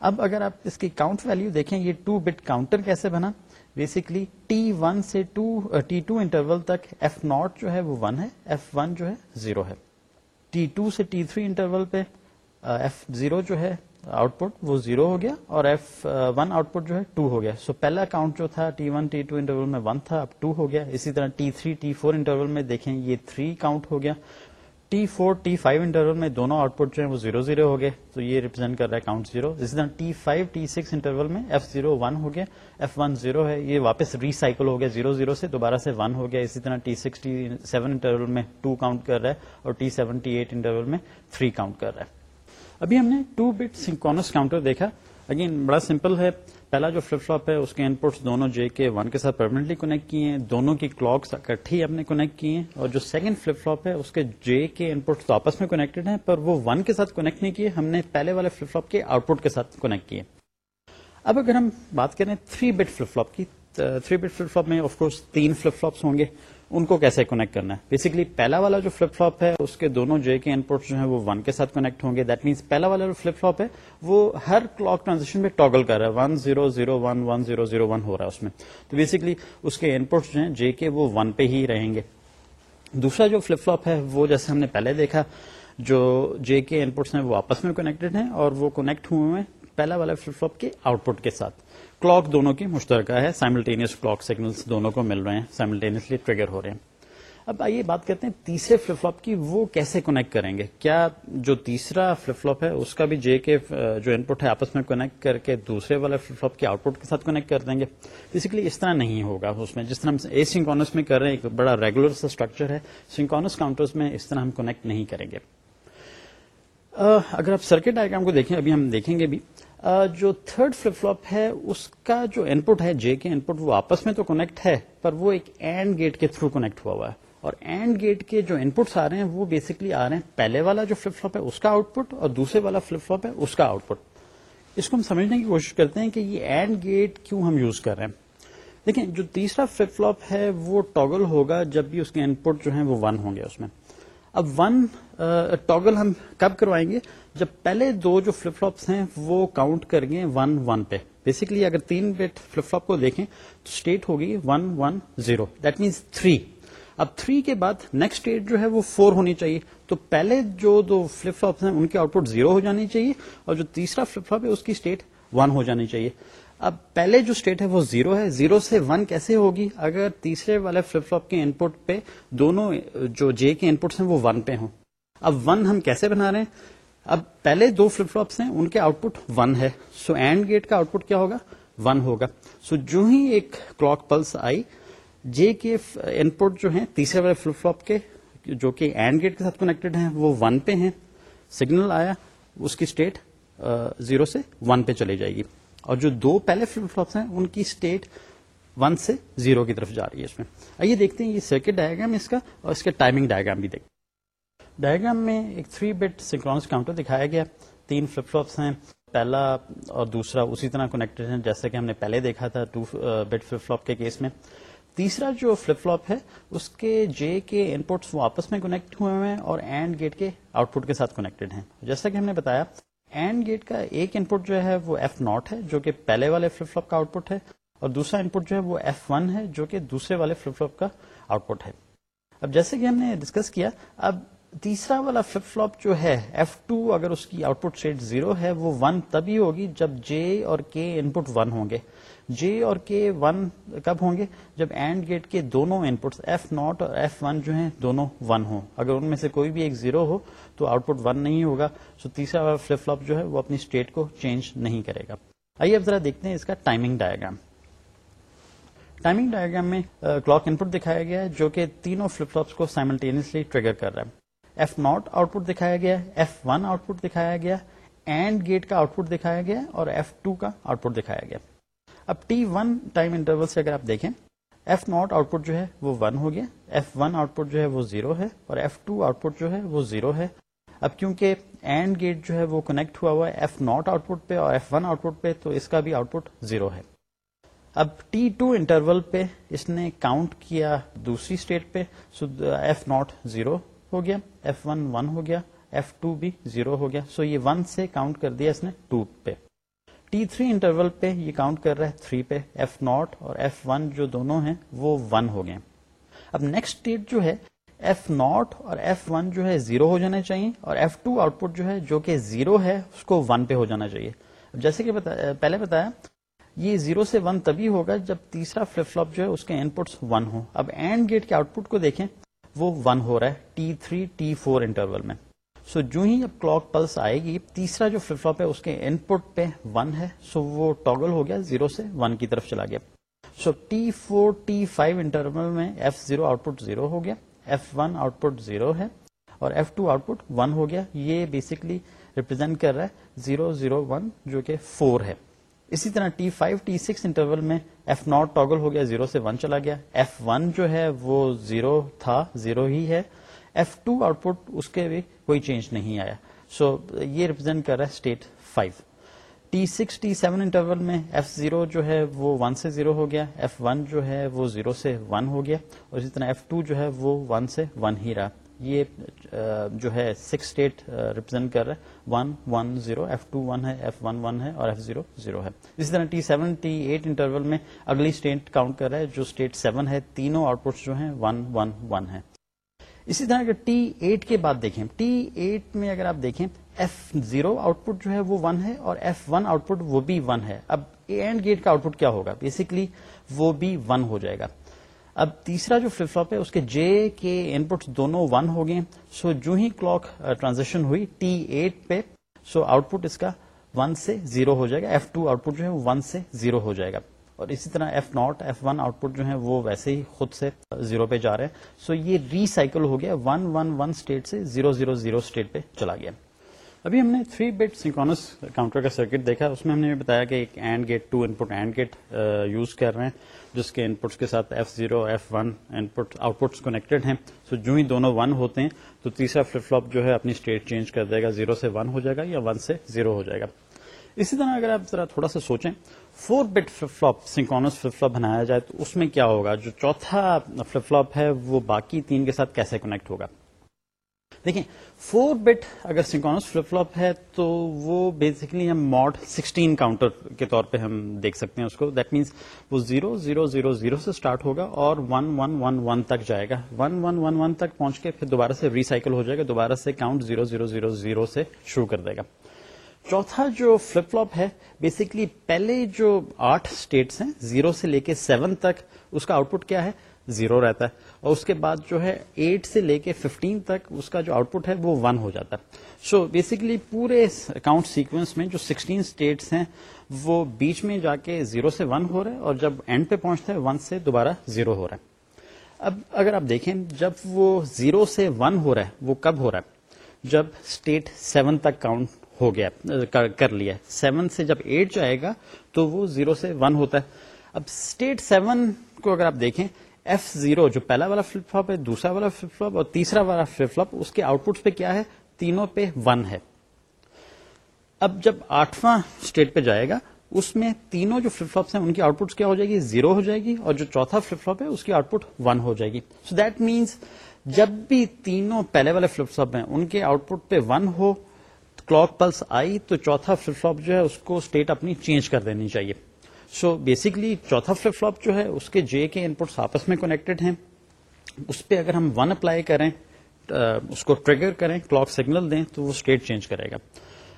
A: اب اگر آپ اس کی کاؤنٹ ویلو دیکھیں، یہ ٹو بٹ کاؤنٹر کیسے بنا؟ بیسکلی ٹی ون سے ٹی ٹو انٹرول تک ایف ناٹ جو ہے وہ ون ہے ایف ون جو ہے زیرو ہے۔ ٹی ٹو سے ٹی تھری انٹرول پہ ایف زیرو جو ہے آؤٹ پٹ وہ زیرو ہو گیا اور ایف ون آؤٹ پٹ جو ہے ٹو ہو گیا۔ سو پہلا کاؤنٹ جو تھا T one, T two interval میں ون تھا، اب ٹو ہو گیا۔ اسی طرح T three, T four interval میں دیکھیں یہ تھری کاؤنٹ ہو گیا۔ T four, T five interval میں دونوں آؤٹ پٹ جو ہے وہ زیرو زیرو ہو گئے۔ تو یہ ریپرزینٹ کر رہا ہے کاؤنٹ زیرو۔ اسی طرح T five, T six interval میں ایف زیرو ون ہو گیا۔ ایف ون زیرو ہے، یہ واپس ریسائکل ہو گیا زیرو زیرو سے، دوبارہ سے ون ہو گیا۔ اسی طرح T six, T seven interval میں ٹو کاؤنٹ کر رہا ہے اور T seven, T eight interval میں تھری کاؤنٹ کر رہا ہے۔ ابھی ہم نے ٹو بٹ سنکونس کاؤنٹر دیکھا۔ اگین بڑا سمپل ہے۔ پہلا جو فلپ فلوپ ہے، اس کے ان پٹس دونوں جے کے ون کے ساتھ پرماننٹلی کنیکٹ کیے ہیں۔ دونوں کی کلاکس اکٹھی ہم نے کنیکٹ کی ہیں۔ اور جو سیکنڈ فلپ فلوپ ہے، اس کے جے کے ان پٹس تو آپس میں کنیکٹڈ ہیں، پر وہ ون کے ساتھ کنیکٹ نہیں کیے۔ ہم نے پہلے والے فلپ فلوپ کے آؤٹ پٹ کے ساتھ کنیکٹ کیے۔ اب اگر ہم بات کریں تھری بٹ فلپ فلوپ کی تھری بٹ فلپ فلوپ میں آف کورس تین فلپ فلوپس ہوں گے. ان کو کیسے کنیکٹ کرنا ہے؟ بیسکلی پہلا والا جو فلپ فلوپ ہے، اس کے دونوں جے کے ان پٹ جو ہے وہ ون کے ساتھ کنیکٹ ہوں گے. دیٹ مینس پہلا والا جو فلپ فلوپ ہے، وہ ہر کلاک ٹرانزیکشن میں ٹاگل کر رہا ہے. One zero zero one one zero zero one ہو رہا ہے اس میں. تو بیسکلی اس کے ان پٹس جو ہیں جے کے وہ ون پہ ہی رہیں گے. دوسرا جو فلپ فلوپ ہے، وہ جیسے ہم نے پہلے دیکھا، جو جے کے ان پٹس ہیں، وہ آپس میں کنیکٹڈ ہیں اور وہ کنیکٹ ہوئے ہیں پہلا والا فلپ فلوپ کے آؤٹ پٹ کے ساتھ۔ کلاک دونوں کی مشترکہ ہے۔ سائملٹینئس کلاک سگنلس دونوں کو مل رہے ہیں۔ سائملٹینئسلی ٹریگر ہو رہے ہیں۔ اب آئیے بات کرتے ہیں تیسرے فلپ فلوپ کی۔ وہ کیسے کنیکٹ کریں گے؟ کیا جو تیسرا فلپ فلوپ ہے، اس کا بھی جے کے جو ان پٹ ہے، آپس میں کنیکٹ کر کے دوسرے والے فلپ فلوپ کے آؤٹ پٹ کے ساتھ کنیکٹ کر دیں گے۔ بیسکلی اس طرح نہیں ہوگا اس میں۔ جس طرح ہم اے سنکونس میں کر رہے ہیں، ایک بڑا ریگولر سا اسٹرکچر ہے۔ سنکونس کاؤنٹرز میں اس طرح ہم کنیکٹ نہیں کریں گے۔ اگر آپ سرکٹ ڈائگرام کو دیکھیں، ابھی ہم دیکھیں گے بھی۔ جو تھرڈ فلپ فلوپ ہے، اس کا جو ان پٹ ہے جے کے ان پٹ وہ آپس میں تو کنیکٹ ہے، پر وہ ایک اینڈ گیٹ کے تھرو کنیکٹ ہوا ہوا ہے۔ اور اینڈ گیٹ کے جو ان پٹس آ رہے ہیں، وہ بیسکلی آ رہے ہیں۔ پہلے والا جو فلپ فلوپ ہے، اس کا آؤٹ پٹ اور دوسرے والا فلپ فلوپ ہے، اس کا آؤٹ پٹ اس کو ہم سمجھنے کی کوشش کرتے ہیں کہ یہ اینڈ گیٹ کیوں ہم یوز کر رہے ہیں۔ دیکھیں جو تیسرا فلپ فلوپ ہے، وہ ٹاگل ہوگا جب بھی اس کے ان پٹ جو ہیں، وہ ون ہوں گے اس میں۔ اب ون ٹاگل uh, ہم کب کروائیں گے؟ جب پہلے دو جو فلپ فلوپس ہیں وہ کاؤنٹ کر گئے ون ون پہ. بیسکلی اگر تین بٹ فلپ فلوپ کو دیکھیں تو اسٹیٹ ہوگی one one zero that means three اب تھری کے بعد نیکسٹ اسٹیٹ جو ہے وہ فور ہونی چاہیے. تو پہلے جو دو فلپ فلوپس ہیں ان کے آؤٹ پٹ زیرو ہو جانی چاہیے اور جو تیسرا فلپ فلوپ ہے اس کی اسٹیٹ ون ہو جانی چاہیے. اب پہلے جو اسٹیٹ ہے وہ زیرو ہے. زیرو سے ون کیسے ہوگی؟ اگر تیسرے والے فلپ فلوپ کے ان پٹ پہ دونوں، جو جے کے ان پٹس ہیں وہ ون پہ ہوں. اب ون ہم کیسے بنا رہے ہیں؟ اب پہلے دو فلپ فلوپس ہیں، ان کے آؤٹ پٹ ون ہے. سو اینڈ گیٹ کا آؤٹ پٹ کیا ہوگا؟ ون ہوگا. سو جو ہی ایک کلاک پلس آئی جے کے ان پٹ جو ہیں، تیسرے والے فلپ فلوپ کے، جو کہ اینڈ گیٹ کے ساتھ کنیکٹڈ ہیں، وہ ون پہ ہیں. سگنل آیا، اس کی اسٹیٹ زیرو سے ون پہ چلی جائے گی. اور جو دو پہلے فلپ فلوپس ہیں، ان کی اسٹیٹ ون سے زیرو کی طرف جا رہی ہے اس میں۔ آئیے دیکھتے ہیں یہ سرکٹ ڈائگرام اس کا اور اس کے ٹائمنگ ڈائگرام بھی دیکھتے ڈائگرام میں ایک تھری بٹ سنکرونس کاؤنٹر دکھایا گیا۔ تین فلپ فلوپس ہیں۔ پہلا اور دوسرا اسی طرح کنیکٹڈ ہیں، جیسے کہ ہم نے پہلے دیکھا تھا ٹو بٹ فلپ فلوپ کے کیس میں۔ تیسرا جو فلپ فلوپ ہے، اس کے جے کے ان پٹس وہ آپس میں کنیکٹ ہوئے ہیں اور اینڈ گیٹ کے آؤٹ پٹ کے ساتھ کنیکٹڈ ہیں۔ جیسا کہ ہم نے بتایا اینڈ گیٹ کا ایک ان پٹ جو ہے وہ ایف ناٹ ہے، جو کہ پہلے والے فلپ فلپ کا آؤٹ پٹ ہے، اور دوسرا ان پٹ جو ہے وہ ایف ون ہے، جو کہ دوسرے والے فلپ فلپ کا آؤٹ پٹ ہے۔ اب جیسے کہ ہم نے ڈسکس کیا، اب تیسرا والا فلپ فلوپ جو ہے ایف ٹو اگر اس کی آؤٹ پٹ اسٹیٹ زیرو ہے، وہ ون تبھی ہوگی جب جے اور کے ان پٹ ون ہوں گے۔ جے اور کے ون کب ہوں گے؟ جب اینڈ گیٹ کے دونوں ان پٹس ایف ناٹ اور ایف ون جو ہیں دونوں ون ہوں۔ اگر ان میں سے کوئی بھی ایک زیرو ہو تو آؤٹ پٹ ون نہیں ہوگا۔ سو تیسرا والا فلپ فلوپ جو ہے وہ اپنی اسٹیٹ کو چینج نہیں کرے گا۔ آئیے اب ذرا دیکھتے ہیں اس کا ٹائمنگ ڈائگرام ٹائمنگ ڈائگرام میں کلاک ان پٹ دکھایا گیا ہے جو کہ تینوں فلپ فلوپس کو سائملٹینسلی ٹریگر کر رہا ہے۔ ایف ناٹ آؤٹ پٹ دکھایا گیا ایف ون آؤٹ پٹ دکھایا گیا اینڈ گیٹ کا آؤٹ پٹ دکھایا گیا اور ایف ٹو کا آؤٹ پٹ دکھایا گیا اب ٹی ون ٹائم انٹرول سے اگر آپ دیکھیں، ایف ناٹ آؤٹ پٹ جو ہے وہ ون ہو گیا، ایف ون آؤٹ پٹ جو ہے وہ زیرو ہے، اور ایف ٹو آؤٹ پٹ جو ہے وہ زیرو ہے۔ اب کیونکہ اینڈ گیٹ جو ہے وہ کنیکٹ ہوا ہوا ہے ایف ناٹ آؤٹ پٹ پہ اور ایف ون آؤٹ پٹ پہ، تو اس کا بھی آؤٹ پٹ زیرو ہے۔ اب ٹی ٹو انٹرول پہ اس نے کاؤنٹ کیا دوسری اسٹیٹ پہ، سو ایف ناٹ زیرو ہو گیا، ایف ون ون ہو گیا، ایف ٹو بھی زیرو ہو گیا۔ سو یہ ون سے کاؤنٹ کر دیا اس نے ٹو پہ۔ ٹی تھری انٹرول پہ یہ کاؤنٹ کر رہا ہے تھری پہ ایف ناٹ اور ایف ون جو دونوں ہیں وہ ون ہو گئے اب نیکسٹ اسٹیٹ جو ہے ایف ناٹ اور ایف ون جو ہے زیرو ہو جانا چاہیے اور ایف ٹو آؤٹ پٹ جو ہے جو کہ زیرو ہے اس کو ون پہ ہو جانا چاہیے۔ جیسے کہ پہلے بتایا، یہ زیرو سے ون تبھی ہوگا جب تیسرا فلپ فلپ جو ہے اس کے ان پٹس ون ہو اب اینڈ گیٹ کے آؤٹ پٹ کو دیکھیں، وہ ون ہو رہا ہے T three T four interval میں۔ سو so, جو ہی اب کلاک پلس آئے گی تیسرا جو فلپ فلپ ہے اس کے ان پٹ پہ ون ہے۔ سو so وہ ٹاگل ہو گیا زیرو سے ون کی طرف چلا گیا۔ So T four T five interval میں F zero output zero ہو گیا۔ F one output zero ہے اور F two output one ہو گیا۔ یہ بیسکلی ریپرزینٹ کر رہا ہے زیرو زیرو ون جو کہ فور ہے۔ اسی طرح T five T six interval میں ایف ناٹ ٹاگل ہو گیا زیرو سے ون چلا گیا۔ ایف ون جو ہے وہ زیرو تھا زیرو ہی ہے۔ ایف ٹو آؤٹ پٹ اس کے بھی کوئی چینج نہیں آیا سو so, یہ ریپرزینٹ کر رہا ہے state five T six T seven interval میں ایف زیرو جو ہے وہ ون سے زیرو ہو گیا ایف ون جو ہے وہ زیرو سے ون ہو گیا اور اسی طرح ایف ٹو جو ہے وہ ون سے ون ہی رہا یہ جو ہے سکس اسٹیٹ ریپرزینٹ کر رہا ہے one one zero F two one ہے ایف ون ون ہے اور ایف زیرو زیرو ہے اسی طرح T seven T eight interval میں اگلی اسٹیٹ کاؤنٹ کر رہا ہے جو اسٹیٹ سیون ہے تینوں آؤٹ پٹ جو ہیں ون ون ون ہے اسی طرح اگر ٹی ایٹ کے بعد دیکھیں ٹی ایٹ میں اگر آپ دیکھیں ایف زیرو آؤٹ پٹ جو ہے وہ ون ہے اور ایف ون آؤٹ پٹ وہ بھی ون ہے۔ اب اینڈ گیٹ کا آؤٹ پٹ کیا ہوگا؟ بیسکلی وہ بھی ون ہو جائے گا۔ اب تیسرا جو فلپ فلپ ہے، اس کے جے کے ان پٹس دونوں ون ہو گئے۔ سو جو ہی کلاک ٹرانزیکشن uh, ہوئی ٹی ایٹ پہ سو آؤٹ پٹ اس کا ون سے زیرو ہو جائے گا۔ ایف ٹو آؤٹ پٹ جو ہے ون سے زیرو ہو جائے گا۔ اور اسی طرح F naught F one output جو ہے وہ ویسے ہی خود سے زیرو پہ جا رہے ہیں۔ سو یہ ری سائیکل ہو گیا ون ون ون اسٹیٹ سے زیرو زیرو زیرو اسٹیٹ پہ چلا گیا۔ ابھی ہم نے تھری بٹ سنکونس کاؤنٹر کا سرکٹ دیکھا۔ اس میں ہم نے بتایا کہ ایک and gate two input and gate use کر رہے ہیں، جس کے ان پٹس کے ساتھ F zero F one input outputs connected ہیں۔ سو جو ہی دونوں ون ہوتے ہیں، تو تیسرا فلپ فلپ جو ہے اپنی اسٹیٹ چینج کر دے گا۔ زیرو سے ون ہو جائے گا یا ون سے زیرو ہو جائے گا۔ اسی طرح اگر آپ ذرا تھوڑا سا سوچیں four bit flip flop synchronous flip flop بنایا جائے تو اس میں کیا ہوگا؟ جو چوتھا فلپ فلپ ہے، وہ باقی تین کے ساتھ کیسے کنیکٹ ہوگا؟ دیکھیں، فور بٹ اگر سنکونس فلپ فلپ ہے تو وہ بیسکلی ہم ماڈ سکسٹین کاؤنٹر کے طور پہ ہم دیکھ سکتے ہیں اس کو۔ دیٹ مینس وہ زیرو زیرو زیرو زیرو سے اسٹارٹ ہوگا اور ون ون ون ون تک جائے گا۔ ون ون ون ون تک پہنچ کے پھر دوبارہ سے ریسائکل ہو جائے گا، دوبارہ سے count zero zero zero zero سے شروع کر دے گا۔ چوتھا جو فلپ فلپ ہے بیسکلی پہلے جو آٹھ اسٹیٹس ہیں زیرو سے لے کے سیون تک، اس کا آؤٹ پٹ کیا ہے؟ زیرو رہتا ہے۔ اور اس کے بعد جو ہے ایٹ سے لے کے ففٹین تک اس کا جو آؤٹ پٹ ہے وہ ون ہو جاتا ہے۔ سو بیسکلی پورے اکاؤنٹ سیکوینس میں جو سکسٹین اسٹیٹس ہیں، وہ بیچ میں جا کے زیرو سے ون ہو رہا ہے اور جب اینڈ پہ پہنچتا ہے ون سے دوبارہ زیرو ہو رہا ہے۔ اب اگر آپ دیکھیں، جب وہ زیرو سے ون ہو رہا ہے، وہ کب ہو رہا ہے؟ جب اسٹیٹ سیون تک کاؤنٹ ہو گیا، کر لیا۔ سیون سے جب ایٹ جائے گا، تو وہ زیرو سے ون ہوتا ہے۔ اب اسٹیٹ سیون کو اگر آپ دیکھیں، ایف زیرو جو پہلا والا فلپ فلپ ہے، دوسرا والا فلپ فلپ اور تیسرا والا فلپ فلپ اس کے آؤٹ پٹ پہ کیا ہے؟ تینوں پہ ون ہے۔ اب جب آٹھواں اسٹیٹ پہ جائے گا، اس میں تینوں جو فلپ فلپس ہیں، ان کی آؤٹ پٹ کیا ہو جائے گی؟ زیرو ہو جائے گی اور جو چوتھا فلپ فلپ ہے، اس کی آؤٹ پٹ ون ہو جائے گی۔ سو دیٹ مینس جب بھی تینوں پہلے والے فلپ فلپ ہیں، ان کے آؤٹ پٹ پہ ون ہو کلاک پلس آئی تو چوتھا فلپ فلپ جو ہے اس کو اسٹیٹ اپنی چینج کر دینی چاہیے۔ سو بیسکلی چوتھا فلپ فلپ جو ہے اس کے جے کے ان پٹس آپس میں کنیکٹڈ ہیں۔ اس پہ اگر ہم ون اپلائی کریں اس کو ٹریگر کریں، کلاک سگنل دیں تو وہ اسٹیٹ چینج کرے گا۔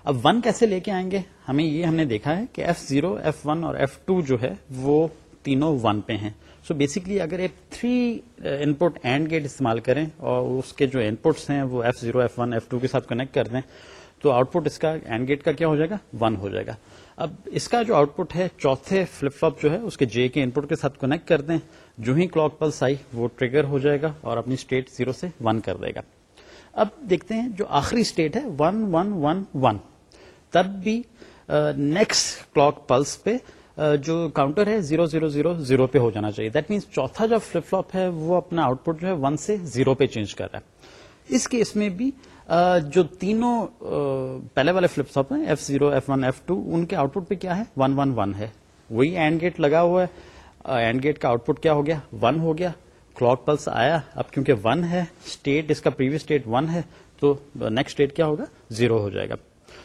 A: اب ون کیسے لے کے آئیں گے؟ ہمیں یہ ہم نے دیکھا ہے کہ ایف زیرو ایف ون اور ایف ٹو جو ہے وہ تینوں ون پہ ہیں۔ سو بیسکلی اگر ایک three input and gate استعمال کریں اور اس کے جو ان پٹس ہیں وہ F zero F one F two کے ساتھ کنیکٹ کر دیں تو آؤٹ پٹ اس کا اینڈ گیٹ کا کیا ہو جائے گا؟ ون ہو جائے گا۔ اب اس کا جو آؤٹ پٹ ہے، چوتھے فلپ فلپ جو ہے، اس کے جے کے ان پٹ کے ساتھ کنیکٹ کر دیں۔ جو ہی کلاک پلس آئی، وہ ٹریگر ہو جائے گا اور اپنی اسٹیٹ زیرو سے ون کر دے گا۔ اب دیکھتے ہیں جو آخری اسٹیٹ ہے ون ون ون ون تب بھی نیکسٹ کلاک پلس پہ جو کاؤنٹر ہے زیرو زیرو زیرو زیرو پہ ہو جانا چاہیے۔ دیٹ مینس چوتھا جو فلپ فلپ ہے، وہ اپنا آؤٹ پٹ جو ہے ون سے زیرو پہ چینج کر رہا ہے۔ اس کیس میں بھی جو تینوں پہلے والے فلپ ساپ ہیں F zero F one F two ان کے آؤٹ پٹ پہ کیا ہے؟ ون ون ون ہے۔ وہی اینڈ گیٹ لگا ہوا ہے۔ اینڈ گیٹ کا آؤٹ پٹ کیا ہو گیا؟ ون ہو گیا۔ کلاک پلس آیا۔ اب کیونکہ ون ہے اسٹیٹ اس کا پریویس اسٹیٹ ون ہے، تو نیکسٹ اسٹیٹ کیا ہوگا؟ زیرو ہو جائے گا۔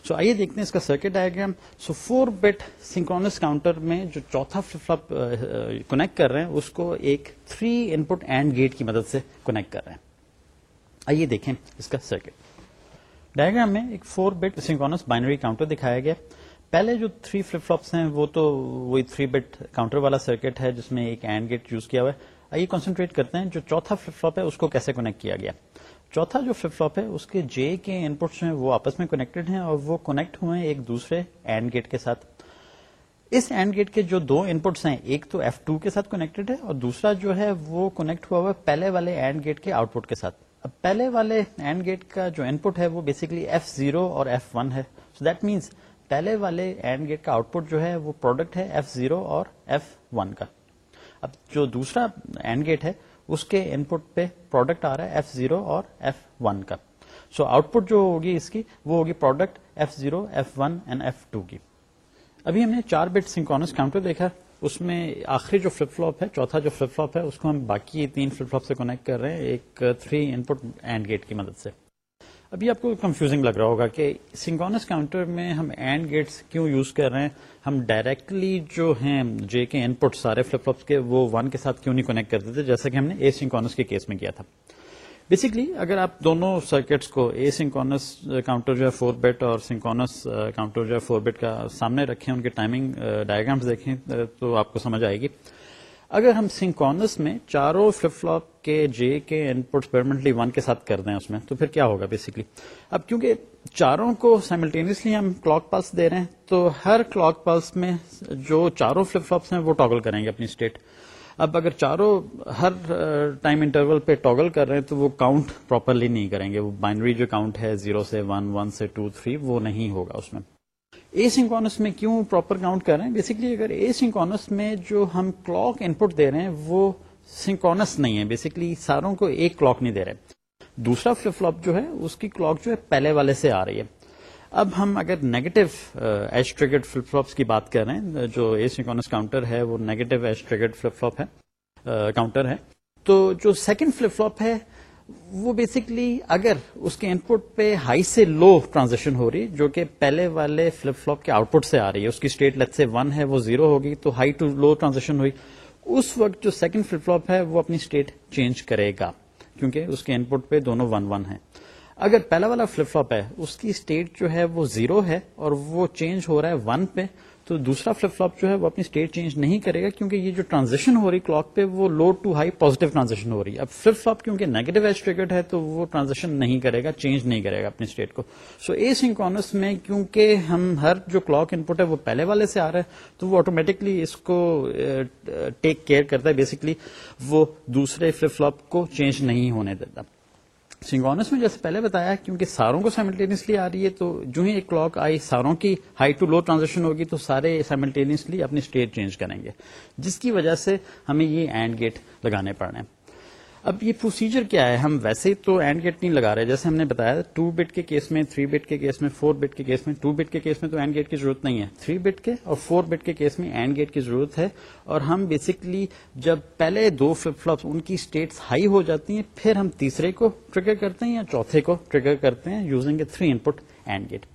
A: سو آئیے دیکھتے ہیں اس کا circuit diagram so four bit synchronous counter میں جو چوتھا فلپ فلپ کنیکٹ کر رہے ہیں، اس کو ایک three input and gate کی مدد سے کنیکٹ کر رہے ہیں۔ آئیے دیکھیں اس کا سرکٹ ڈائگرام میں ایک four bit synchronous binary counter دکھایا گیا۔ پہلے جو تھری فلپ فلوپس ہیں، وہ تو وہی تھری بٹ کاؤنٹر والا سرکٹ ہے، جس میں ایک اینڈ گیٹ یوز کیا ہوا ہے۔ آئیے کانسنٹریٹ کرتے ہیں، جو چوتھا فلپ فلوپ ہے، اس کو کیسے کنیکٹ کیا گیا۔ چوتھا جو فلپ فلوپ ہے، اس کے جے کے ان پٹس ہیں، وہ آپس میں کنیکٹڈ ہیں اور وہ کنیکٹ ہوئے ہیں ایک دوسرے اینڈ گیٹ کے ساتھ۔ اس اینڈ گیٹ کے جو دو ان پٹس ہیں، ایک تو ایف ٹو کے ساتھ کنیکٹڈ ہے اور دوسرا جو ہے، وہ کنیکٹ ہوا ہوا ہے پہلے والے اینڈ گیٹ کے آؤٹ پٹ کے ساتھ۔ اب پہلے والے اینڈ گیٹ کا جو ان پٹ ہے وہ بیسکلی ایف زیرو اور ایف ون ہے. سو دیٹ مینس پہلے والے اینڈ گیٹ کا آؤٹ پٹ جو ہے وہ پروڈکٹ ہے ایف زیرو اور ایف ون کا. اب جو دوسرا اینڈ گیٹ ہے اس کے ان پٹ پہ پروڈکٹ آ رہا ہے ایف زیرو اور ایف ون کا. سو آؤٹ پٹ جو ہوگی اس کی وہ ہوگی product F zero F one and F two کی. ابھی ہم نے چار بٹ سنکونس کاؤنٹر دیکھا. اس میں آخری جو فلپ فلوپ ہے، چوتھا جو فلپ فلوپ ہے، اس کو ہم باقی تین فلپ فلوپ سے کنیکٹ کر رہے ہیں، ایک three input and gate کی مدد سے۔ ابھی آپ کو کنفیوزنگ لگ رہا ہوگا کہ سنکونس کاؤنٹر میں ہم اینڈ گیٹس کیوں یوز کر رہے ہیں؟ ہم ڈائریکٹلی جو ہیں جے کے ان پٹ سارے فلپ فلوپس کے، وہ ون کے ساتھ کیوں نہیں کنیکٹ کرتے تھے؟ جیسا کہ ہم نے اے سنکونس کے کیس میں کیا تھا۔ بیسکلی اگر آپ دونوں سرکٹس کو اے سنکونس کاؤنٹر جو ہے فور بیٹ اور سنکونس کاؤنٹر uh, جو ہے فور بیٹ کا سامنے رکھیں، ان کے ٹائمنگ ڈائگرامس دیکھیں uh, تو آپ کو سمجھ آئے گی۔ اگر ہم سنکونس میں چاروں فلپ فلوپ کے جے کے ان پٹ پرمنٹلی ون کے ساتھ کر دیں اس میں، تو پھر کیا ہوگا بیسکلی اب کیونکہ چاروں کو سائملٹینیسلی ہم کلاک پلس دے رہے ہیں، تو ہر کلاک پلس میں جو چاروں فلپ فلوپس ہیں وہ ٹاگل کریں گے اپنی اسٹیٹ اب اگر چاروں ہر ٹائم انٹرول پہ ٹاگل کر رہے ہیں تو وہ کاؤنٹ پراپرلی نہیں کریں گے. وہ بائنری جو کاؤنٹ ہے زیرو سے ون ون سے ٹو تھری وہ نہیں ہوگا اس میں. اے سنکونس میں کیوں پراپر کاؤنٹ کر رہے ہیں؟ بیسکلی اگر اے سنکونس میں جو ہم کلاک ان پٹ دے رہے ہیں وہ سنکونس نہیں ہے. بیسکلی ساروں کو ایک کلاک نہیں دے رہے. دوسرا فلپ فلوپ جو ہے، اس کی کلاک جو ہے پہلے والے سے آ رہی ہے. اب ہم اگر negative edge triggered flip flops کی بات کر رہے ہیں uh, جو اے سیکونس کاؤنٹر ہے، وہ negative edge triggered flip flop ہے uh, کاؤنٹر ہے۔ تو جو سیکنڈ فلپ فلوپ ہے، وہ بیسکلی اگر اس کے ان پٹ پہ ہائی سے لو ٹرانزیکشن ہو رہی، جو کہ پہلے والے فلپ فلوپ کے آؤٹ پٹ سے آ رہی ہے، اس کی اسٹیٹ لیٹ سے ون ہے، وہ زیرو ہوگی، تو ہائی ٹو لو ٹرانزیکشن ہوئی۔ اس وقت جو سیکنڈ فلپ فلوپ ہے، وہ اپنی اسٹیٹ چینج کرے گا، کیونکہ اس کے ان پٹ پہ دونوں ون ون ہیں۔ اگر پہلا والا فلپ فلوپ ہے، اس کی اسٹیٹ جو ہے وہ زیرو ہے اور وہ چینج ہو رہا ہے ون پہ، تو دوسرا فلپ فلوپ جو ہے وہ اپنی اسٹیٹ چینج نہیں کرے گا کیونکہ یہ جو ٹرانزیکشن ہو رہی کلاک پہ وہ low to high positive transition ہو رہی ہے۔ اب فلپ فلوپ کیونکہ نیگیٹو ایج ٹریگرڈ ہے تو وہ ٹرانزیکشن نہیں کرے گا چینج نہیں کرے گا اپنی اسٹیٹ کو۔ سو اے سنکونس میں کیونکہ ہم ہر جو کلاک ان پٹ ہے وہ پہلے والے سے آ رہا ہے، تو وہ آٹومیٹکلی اس کو uh, ٹیک کیئر کرتا ہے۔ بیسکلی وہ دوسرے فلپ فلوپ کو چینج نہیں ہونے دیتا۔ سنگونس میں جیسے پہلے بتایا کیونکہ ساروں کو سائملٹینسلی آ رہی ہے، تو جو ہی ایک کلاک آئی، ساروں کی ہائی ٹو لو ٹرانزیکشن ہوگی تو سارے سائملٹینسلی اپنی اسٹیٹ چینج کریں گے۔ جس کی وجہ سے ہمیں یہ اینڈ گیٹ لگانے پڑ رہے ہیں۔ اب یہ پروسیجر کیا ہے؟ ہم ویسے ہی تو اینڈ گیٹ نہیں لگا رہے، جیسے ہم نے بتایا ٹو بٹ کے کیس میں تھری بٹ کے کیس میں فور بٹ کے کیس میں ٹو بٹ کے کیس میں تو اینڈ گیٹ کی ضرورت نہیں ہے۔ تھری بٹ کے اور فور بٹ کے کیس میں اینڈ گیٹ کی ضرورت ہے۔ اور ہم بیسکلی جب پہلے دو فلپ فلپس ان کی اسٹیٹس ہائی ہو جاتی ہیں، پھر ہم تیسرے کو ٹریگر کرتے ہیں یا چوتھے کو ٹریگر کرتے ہیں using a three input and gate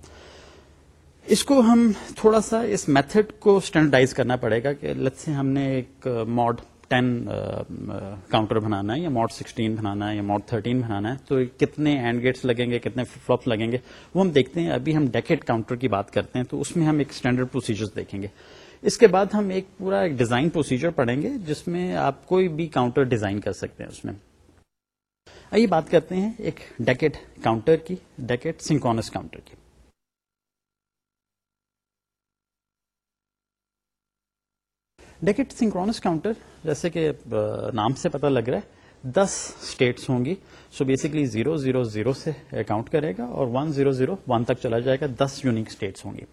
A: اس کو ہم تھوڑا سا اس میتھڈ کو اسٹینڈرڈائز کرنا پڑے گا کہ لت سے ہم نے ایک mod ten counter uh, uh, بنانا ہے یا ماڈ سکسٹین بنانا ہے یا ماڈ تھرٹین بنانا ہے، تو کتنے اینڈ گیٹس لگیں گے، کتنے فلوپس لگیں گے، وہ ہم دیکھتے ہیں۔ ابھی ہم ڈیکٹ کاؤنٹر کی بات کرتے ہیں، تو اس میں ہم ایک اسٹینڈرڈ پروسیجر دیکھیں گے۔ اس کے بعد ہم ایک پورا ایک ڈیزائن پروسیجر پڑھیں گے، جس میں آپ کوئی بھی کاؤنٹر ڈیزائن کر سکتے ہیں اس میں۔ آئیے بات کرتے ہیں ایک ڈیکٹ کاؤنٹر کی ڈیکٹ سنکونس کاؤنٹر کی۔ ڈیکٹ سنکرونس کاؤنٹر جیسے کہ نام سے پتہ لگ رہا ہے، دس اسٹیٹس ہوں گی۔ So basically zero zero zero سے کاؤنٹ کرے گا اور ون زیرو زیرو ون تک چلا جائے گا، دس یونیک اسٹیٹس ہوں گی۔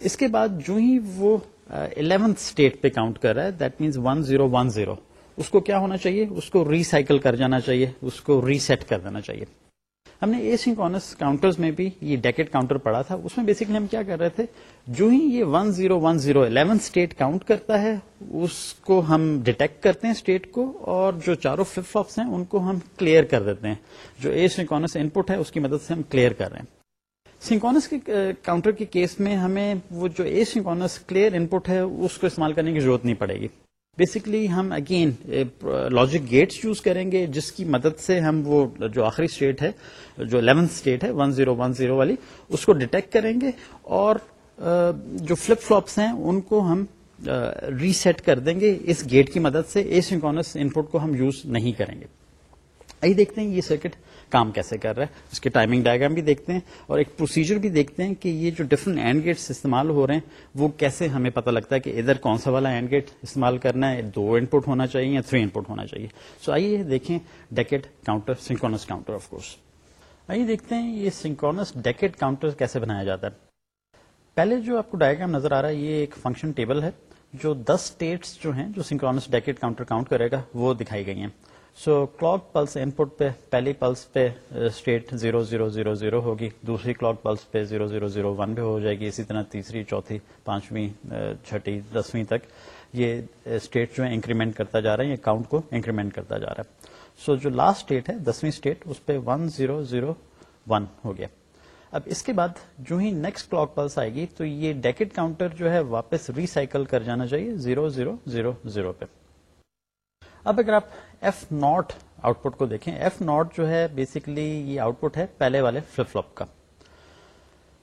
A: اس کے بعد جو ہی وہ الیونتھ اسٹیٹ پہ کاؤنٹ کر رہا ہے that means one zero one zero اس کو کیا ہونا چاہیے؟ اس کو ریسائکل کر جانا چاہیے، اس کو ریسیٹ کر دینا چاہیے۔ ہم نے اے سنکونس کاؤنٹر میں بھی یہ ڈیکٹ کاؤنٹر پڑھا تھا، اس میں بیسکلی ہم کیا کر رہے تھے؟ جو ہی یہ one zero one zero eleven state count کرتا ہے، اس کو ہم ڈیٹیکٹ کرتے ہیں اسٹیٹ کو اور جو چاروں فلپ فلپس ہیں، ان کو ہم کلیئر کر دیتے ہیں۔ جو اے سنکونس ان پٹ ہے، اس کی مدد سے ہم کلیئر کر رہے ہیں۔ سنکونس کے کاؤنٹر کے کیس میں ہمیں وہ جو اے سنکونس کلیئر ان پٹ ہے، اس کو استعمال کرنے کی ضرورت نہیں پڑے گی۔ بیسکلی ہم اگین لاجک گیٹس یوز کریں گے، جس کی مدد سے ہم وہ جو آخری اسٹیٹ ہے، جو الیونتھ اسٹیٹ ہے ون زیرو ون زیرو والی، اس کو ڈیٹیکٹ کریں گے اور eh, جو فلپ فلوپس ہیں، ان کو ہم eh, ریسیٹ کر دیں گے اس گیٹ کی مدد سے اے سنکونس ان پٹ کو ہم یوز نہیں کریں گے۔ آئیے دیکھتے ہیں یہ سرکٹ کام کیسے کر رہا ہے، اس کے ٹائمنگ ڈائگرام بھی دیکھتے ہیں اور ایک پروسیجر بھی دیکھتے ہیں کہ یہ جو ڈفرنٹ اینڈ گیٹس استعمال ہو رہے ہیں، وہ کیسے ہمیں پتہ لگتا ہے کہ ادھر کون سا والا اینڈ گیٹ استعمال کرنا ہے، دو ان پٹ ہونا چاہیے یا تھری ان پٹ ہونا چاہیے۔ سو آئیے دیکھیں decade counter synchronous counter of course آئیے دیکھتے ہیں یہ سنکونس ڈیکٹ کاؤنٹر کیسے بنایا جاتا ہے۔ پہلے جو آپ کو ڈائگرام نظر آ رہا ہے، یہ ایک فنکشن ٹیبل ہے جو دس اسٹیٹس جو ہیں جو سنکرونس ڈیکٹ کاؤنٹر کاؤنٹ کرے گا، وہ دکھائی گئی ہیں۔ سو کلاک پلس ان پٹ پہ پہلی پلس پہ state zero zero zero zero ہوگی دوسری کلاک پلس پہ زیرو زیرو زیرو ون پہ ہو جائے گی اسی طرح تیسری چوتھی پانچویں چھٹی دسویں تک یہ اسٹیٹ جو ہے انکریمنٹ کرتا جا رہا ہے یہ کاؤنٹ کو انکریمنٹ کرتا جا رہا ہے سو جو لاسٹ اسٹیٹ ہے دسویں اسٹیٹ اس پہ ون زیرو زیرو ون ہو گیا اب اس کے بعد جو ہی نیکسٹ کلاک پلس آئے گی تو یہ ڈیکٹ کاؤنٹر جو ہے واپس ریسائکل کر جانا چاہیے زیرو زیرو زیرو زیرو پہ اب اگر آپ ایف ناٹ آؤٹ پٹ کو دیکھیں ایف ناٹ جو ہے بیسکلی یہ آؤٹ پٹ ہے پہلے والے فلپ فلوپ کا۔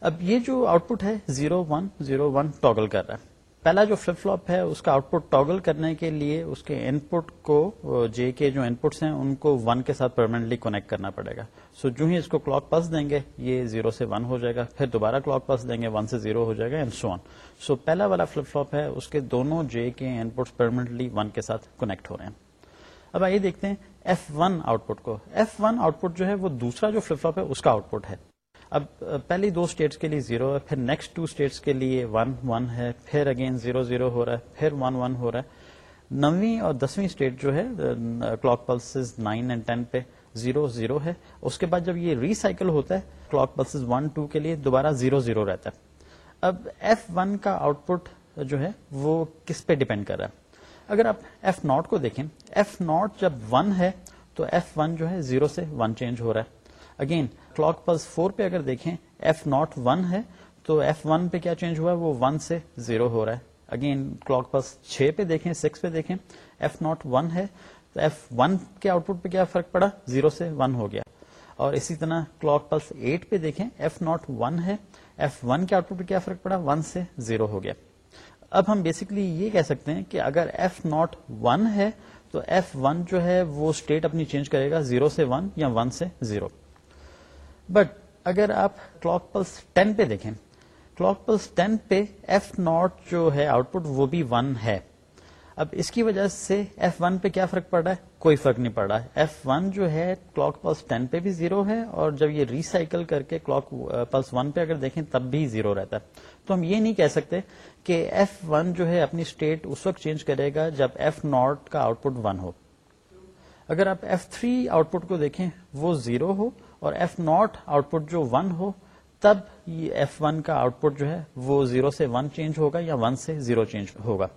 A: اب یہ جو آؤٹ پٹ ہے zero one zero one toggle کر رہا ہے۔ پہلا جو فلپ فلوپ ہے اس کا آؤٹ پٹ ٹاگل کرنے کے لیے اس کے ان پٹ کو جے کے جو ان پٹس ہیں ان کو ون کے ساتھ پرمانٹلی کونیکٹ کرنا پڑے گا۔ سو so, جو ہی اس کو کلاک پلس دیں گے یہ زیرو سے ون ہو جائے گا۔ پھر دوبارہ کلاک پلس دیں گے ون سے زیرو ہو جائے گا اینڈ سو آن سو پہلا والا فلپ فلوپ ہے اس کے دونوں جے کے ان پٹس پرمانٹلی ون کے ساتھ کونیکٹ ہو رہے ہیں۔ اب آئیے دیکھتے ہیں ایف ون آؤٹ پٹ کو۔ ایف ون آؤٹ پٹ جو ہے وہ دوسرا جو فلپ فلوپ ہے اس کا آؤٹ پٹ ہے۔ اب پہلی دو اسٹیٹس کے لیے زیرو ہے، پھر نیکسٹ ٹو اسٹیٹس کے لیے ون ون ہے، پھر اگین زیرو زیرو ہو رہا ہے، پھر ون ون ہو رہا ہے۔ نویں اور دسویں اسٹیٹ جو ہے clock plus nine and ten پہ زیرو زیرو ہے۔ اس کے بعد جب یہ ریسائکل ہوتا ہے کلاک پلس ون ٹو کے لیے دوبارہ زیرو زیرو رہتا ہے۔ اب ایف ون کا آؤٹ پٹ جو ہے، وہ کس پہ ڈیپینڈ کر رہا ہے؟ اگر آپ ایف ناٹ کو دیکھیں ایف ناٹ جب ون ہے تو ایف ون جو ہے زیرو سے ون چینج ہو رہا ہے۔ اگین کلاک پلس فور پہ اگر دیکھیں ایف ناٹ ون ہے تو ایف ون پہ کیا چینج ہوا ہے؟ وہ ون سے زیرو ہو رہا ہے۔ اگین کلاک پلس چھ پہ دیکھیں سکس پہ دیکھیں ایف ناٹ ون ہے تو ایف ون کے آؤٹ پٹ پہ کیا فرق پڑا؟ زیرو سے ون ہو گیا۔ اور اسی طرح کلاک پلس ایٹ پہ دیکھیں ایف ناٹ ون ہے ایف ون کے آؤٹ پٹ پہ کیا فرق پڑا؟ ون سے زیرو ہو گیا۔ اب ہم بیسکلی یہ کہہ سکتے ہیں کہ اگر ایف ناٹ ون ہے، تو ایف ون جو ہے وہ اسٹیٹ اپنی چینج کرے گا زیرو سے ون یا ون سے زیرو بٹ اگر آپ کلاک پلس ٹین پہ دیکھیں کلاک پلس ٹین پہ ایف ناٹ جو ہے آؤٹ پٹ وہ بھی ون ہے۔ اب اس کی وجہ سے ایف ون پہ کیا فرق پڑ رہا ہے؟ کوئی فرق نہیں پڑ رہا ہے۔ ایف ون جو ہے کلاک پلس ٹین پہ بھی زیرو ہے اور جب یہ ریسائکل کر کے کلاک پلس ون پہ اگر دیکھیں تب بھی زیرو رہتا ہے۔ تو ہم یہ نہیں کہہ سکتے کہ ایف ون جو ہے اپنی اسٹیٹ اس وقت چینج کرے گا جب ایف ناٹ کا آؤٹ پٹ ون ہو۔ اگر آپ ایف تھری آؤٹ پٹ کو دیکھیں، وہ زیرو ہو اور ایف ناٹ آؤٹ پٹ جو ون ہو تب یہ ایف ون کا آؤٹ پٹ جو ہے وہ زیرو سے ون چینج ہوگا یا ون سے زیرو چینج ہوگا.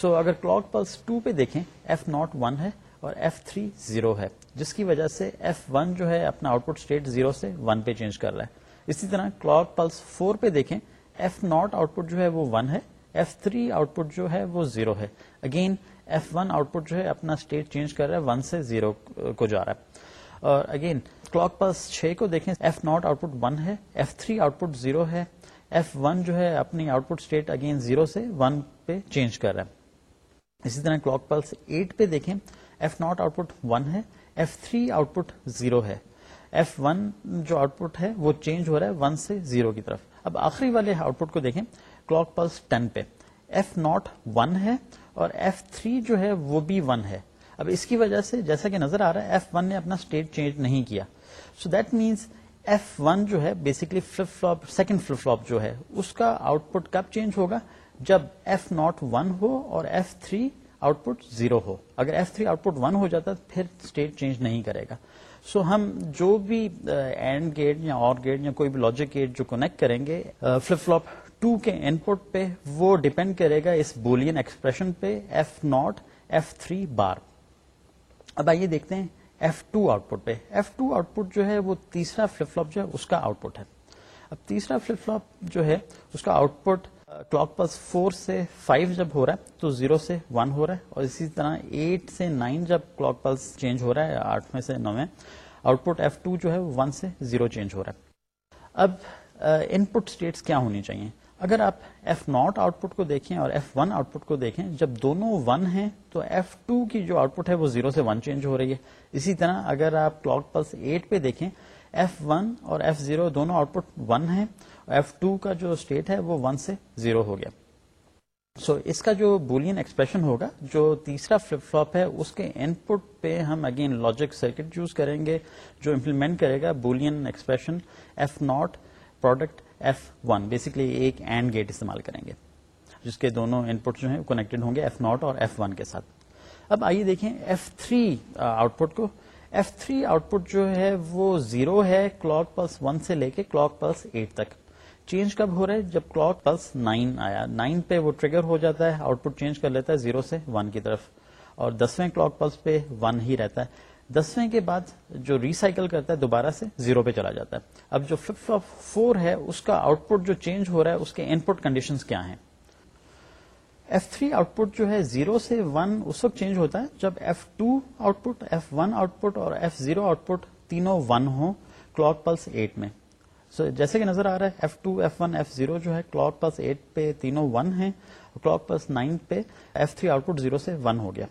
A: سو so, اگر کلاک پلس ٹو پہ دیکھیں ایف ناٹ ون ہے اور ایف تھری زیرو ہے جس کی وجہ سے ایف ون جو ہے اپنا آؤٹ پٹ اسٹیٹ زیرو سے ون پہ چینج کر رہا ہے. اسی طرح کلاک پلس فور پہ دیکھیں ایف ناٹ آؤٹ پٹ جو ہے وہ ون ہے ایف تھری آؤٹ پٹ جو ہے وہ زیرو ہے. Again F one output جو ہے اپنا اسٹیٹ چینج کر رہا ہے ون سے زیرو کو جا رہا ہے. اور اگین کلاک پلس چھ کو دیکھیں F not output one ہے F three output zero ہے ایف ون جو ہے اپنی output state again zero سے ون پہ چینج کر رہا ہے اسی طرح کلاک پلس ایٹ پہ دیکھیں F not output one ہے F three output zero ہے ایف ون جو آؤٹ پٹ ہے وہ چینج ہو رہا ہے ون سے زیرو کی طرف اب آخری والے آؤٹ پٹ کو دیکھیں کلاک پلس ٹین پہ ایف ناٹ ون ہے اور ایف تھری جو ہے وہ بھی ون ہے اب اس کی وجہ سے جیسا کہ نظر آ رہا ہے ایف ون نے اپنا اسٹیٹ چینج نہیں کیا so that means F one جو ہے basically flip flop second flip flop جو ہے اس کا آؤٹ پٹ کب چینج ہوگا؟ جب ایف ناٹ ون ہو اور F three output zero ہو۔ اگر F three output one ہو جاتا پھر اسٹیٹ چینج نہیں کرے گا۔ سو so, ہم جو بھی uh, اینڈ گیٹ یا اور گیٹ یا کوئی بھی لاجک گیٹ جو کنیکٹ کریں گے فلپ فلوپ ٹو کے ان پٹ پہ وہ ڈپینڈ کرے گا اس بولین ایکسپریشن پہ F naught F three bar اب آئیے دیکھتے ہیں ایف ٹو آؤٹ پٹ پہ۔ ایف ٹو آؤٹ پٹ جو ہے وہ تیسرا فلپ فلوپ جو ہے اس کا آؤٹ پٹ ہے۔ اب تیسرا فلپ فلوپ جو ہے اس کا output clock plus four سے فائیو جب ہو رہا ہے تو زیرو سے ون ہو رہا ہے اور اسی طرح ایٹ سے نائن جب کلاک پلس چینج ہو رہا ہے، آٹھ میں سے نو میں آؤٹ پٹ ایف ٹو جو ہے ون سے زیرو چینج ہو رہا ہے۔ اب ان پٹ اسٹیٹس کیا ہونی چاہیے؟ اگر آپ ایف ناٹ آؤٹ پٹ کو دیکھیں اور ایف ون آؤٹ پٹ کو دیکھیں جب دونوں ون ہیں تو ایف ٹو کی جو آؤٹ پٹ ہے وہ زیرو سے ون چینج ہو رہی ہے۔ اسی طرح اگر آپ کلاک پلس ایٹ پہ دیکھیں ایف ون اور ایف زیرو دونوں آؤٹ پٹ ون ہے ایف ٹو کا جو اسٹیٹ ہے وہ ون سے زیرو ہو گیا۔ سو so, اس کا جو بولین ایکسپریشن ہوگا جو تیسرا فلپ فلوپ ہے اس کے ان پٹ پہ ہم اگین لاجک سرکٹ یوز کریں گے جو امپلیمنٹ کرے گا Boolean expression F naught product F one basically ایک اینڈ گیٹ استعمال کریں گے، جس کے دونوں ان پٹ جو ہیں کنیکٹڈ ہوں گے ایف ناٹ اور ایف ون کے ساتھ۔ اب آئیے دیکھیں ایف تھری آؤٹ پٹ کو۔ ایف تھری آؤٹ پٹ جو ہے وہ زیرو ہے کلاک پلس ون سے لے کے کلاک پلس ایٹ تک۔ چینج کب ہو رہا ہے؟ جب کلاک پلس نائن آیا۔ نائن پہ وہ ٹریگر ہو جاتا ہے آؤٹ پٹ چینج کر لیتا ہے زیرو سے ون کی طرف۔ اور دسویں کلاک پلس پہ ون ہی رہتا ہے۔ دسویں کے بعد جو ریسائکل کرتا ہے دوبارہ سے زیرو پہ چلا جاتا ہے۔ اب جو فلپ فلپ فور ہے، اس کا آؤٹ پٹ جو چینج ہو رہا ہے، اس کے ان پٹ کنڈیشن کیا ہیں؟ ایف تھری آؤٹ پٹ جو ہے زیرو سے ون اس وقت چینج ہوتا ہے جب F two output F one output اور ایف زیرو آؤٹ پٹ تینوں ون ہوں کلاک پلس ایٹ میں۔ سو جیسے کہ نظر آ رہا ہے F two F one F zero جو ہے کلاک پلس ایٹ پہ تینوں ون ہے کلاک پلس نائن پہ F three output zero سے ون ہو گیا۔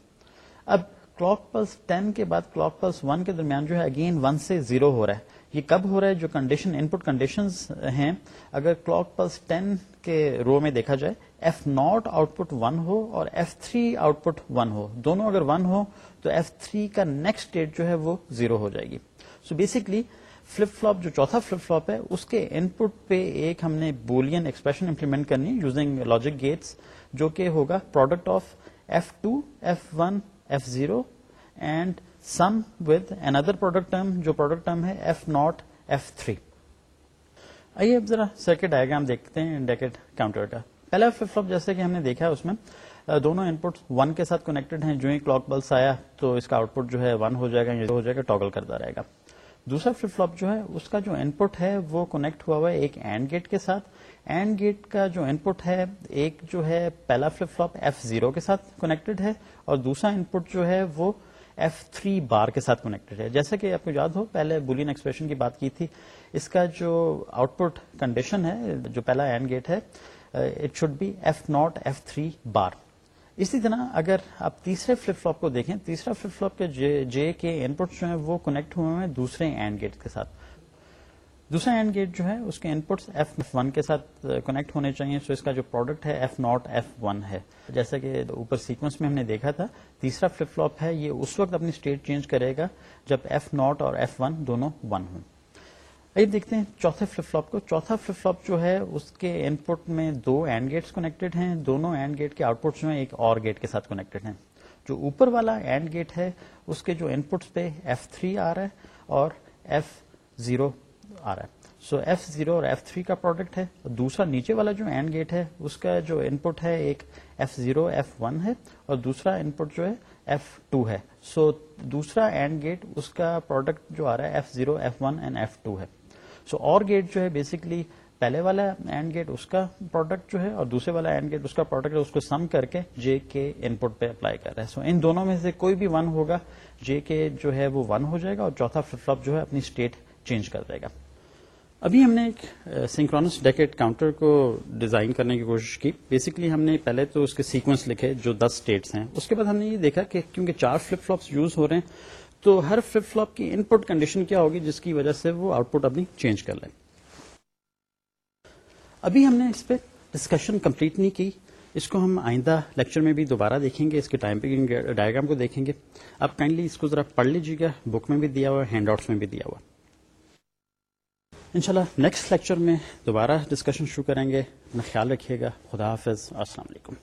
A: اب کلاک پلس ٹین کے بعد کلاک پلس ون کے درمیان جو ہے اگین ون سے زیرو ہو رہا ہے۔ یہ کب ہو رہا ہے؟ جو کنڈیشن ان پٹ کنڈیشن ہیں، اگر کلاک پلس ٹین کے رو میں دیکھا جائے F not output one ہو اور F three output one ہو۔ دونوں اگر ون ہو، تو ایف تھری کا نیکسٹ ڈیٹ جو ہے وہ زیرو ہو جائے گی۔ سو بیسکلی فلپ فلوپ جو چوتھا فلپ فلوپ ہے، اس کے ان پٹ پہ ایک ہم نے بولین ایکسپریشن امپلیمنٹ کرنی یوزنگ لاجک گیٹس جو کہ ہوگا product of F two F one F zero and sum with another product term جو پروڈکٹ ٹرم ہے ایف ناٹ ایف تھری آئیے اب ذرا سرکٹ ڈائگرام دیکھتے ہیں ڈیکٹ کاؤنٹر کا۔ پہلا فلپ فلوپ جیسے کہ ہم نے دیکھا اس میں دونوں ان پٹ ون کے ساتھ کنیکٹڈ ہیں۔ جو ہی کلاک بلس آیا تو اس کا آؤٹ پٹ جو ہے ون ہو جائے گا ہو جائے گا ٹاگل کرتا رہے گا۔ دوسرا فلپ فلوپ جو ہے، اس کا جو ان پٹ ہے وہ کنیکٹ ہوا ہوا ہے ایک اینڈ گیٹ کے ساتھ۔ اینڈ گیٹ کا جو ان پٹ ہے، ایک جو ہے پہلا فلپ فلوپ ایف زیرو کے ساتھ کنیکٹڈ ہے۔ اور دوسرا ان پٹ جو ہے وہ ایف تھری بار کے ساتھ کنیکٹڈ ہے۔ جیسا کہ آپ کو یاد ہو، پہلے بولین ایکسپریشن کی بات کی تھی۔ اس کا جو آؤٹ پٹ کنڈیشن ہے، جو پہلا اینڈ گیٹ ہے it should be F naught F three bar اسی طرح اگر آپ تیسرے فلپ فلوپ کو دیکھیں، تیسرا فلپ فلوپ کے جے کے ان پٹ جو ہیں وہ کنیکٹ ہوئے ہیں دوسرے اینڈ گیٹ کے ساتھ۔ دوسرا اینڈ گیٹ جو ہے، اس کے ان پٹس ایف ون کے ساتھ uh, کنیکٹ ہونے چاہیے۔ سو اس کا جو پروڈکٹ ہے ایف ناٹ ایف ون ہے۔ جیسا کہ اوپر سیکوینس میں ہم نے دیکھا تھا، تیسرا فلپ فلوپ ہے، یہ اس وقت اپنی اسٹیٹ چینج کرے گا جب ایف ناٹ اور ایف ون دونوں ون ہوں۔ اب دیکھتے ہیں چوتھے فلپ فلوپ کو۔ چوتھا فلپ فلوپ جو ہے، اس کے ان پٹ میں دو اینڈ گیٹس کنیکٹڈ ہیں۔ دونوں اینڈ گیٹ کے آؤٹ پٹ جو ہیں، ایک اور گیٹ کے ساتھ کنیکٹڈ ہیں۔ جو اوپر والا اینڈ گیٹ ہے، اس کے جو ان پٹس پہ ایف تھری آ رہا ہے اور ایف زیرو آ رہا ہے۔ سو ایف زیرو اور ایف تھری کا پروڈکٹ ہے۔ دوسرا نیچے والا جو اینڈ گیٹ ہے، اس کا جو ان پٹ ہے، ایک ایف زیرو ایف ون ہے اور دوسرا ان پٹ جو ہے ایف ٹو ہے۔ سو دوسرا اینڈ گیٹ اس کا پروڈکٹ جو آ رہا ہے F zero F one and F two ہے۔ سو اور گیٹ جو ہے بیسکلی پہلے والا اینڈ گیٹ اس کا پروڈکٹ جو ہے، اور دوسرے والا اینڈ گیٹ اس کا پروڈکٹ اس کو سم کر کے جے کے ان پٹ پہ اپلائی کر رہا ہے۔ سو ان دونوں میں سے کوئی بھی ون ہوگا جے کے جو ہے، وہ ون ہو جائے گا اور چوتھا فلپ فلپ جو ہے، اپنی اسٹیٹ چینج کر دے گا۔ ابھی ہم نے ایک سنکرونس ڈیکٹ کاؤنٹر کو ڈیزائن کرنے کی کوشش کی۔ بیسکلی ہم نے پہلے تو اس کے سیکوینس لکھے جو دس اسٹیٹس ہیں۔ اس کے بعد ہم نے یہ دیکھا کہ کیونکہ چار فلپ فلوپس یوز ہو رہے ہیں، تو ہر فلپ فلوپ کی ان پٹ کنڈیشن کیا ہوگی، جس کی وجہ سے وہ آؤٹ پٹ اپنی چینج کر لیں۔ ابھی ہم نے اس پہ ڈسکشن کمپلیٹ نہیں کی۔ اس کو ہم آئندہ لیکچر میں بھی دوبارہ دیکھیں گے، اس کے ٹائم ڈائگرام کو دیکھیں گے۔ آپ کائنڈلی اس کو ذرا پڑھ لیجیے گا بک میں بھی دیا ہوا ہینڈ آؤٹس میں بھی دیا ہوا۔ انشاءاللہ نیکسٹ لیکچر میں دوبارہ ڈسکشن شروع کریں گے. اپنا خیال رکھیے گا. خدا حافظ. السلام علیکم.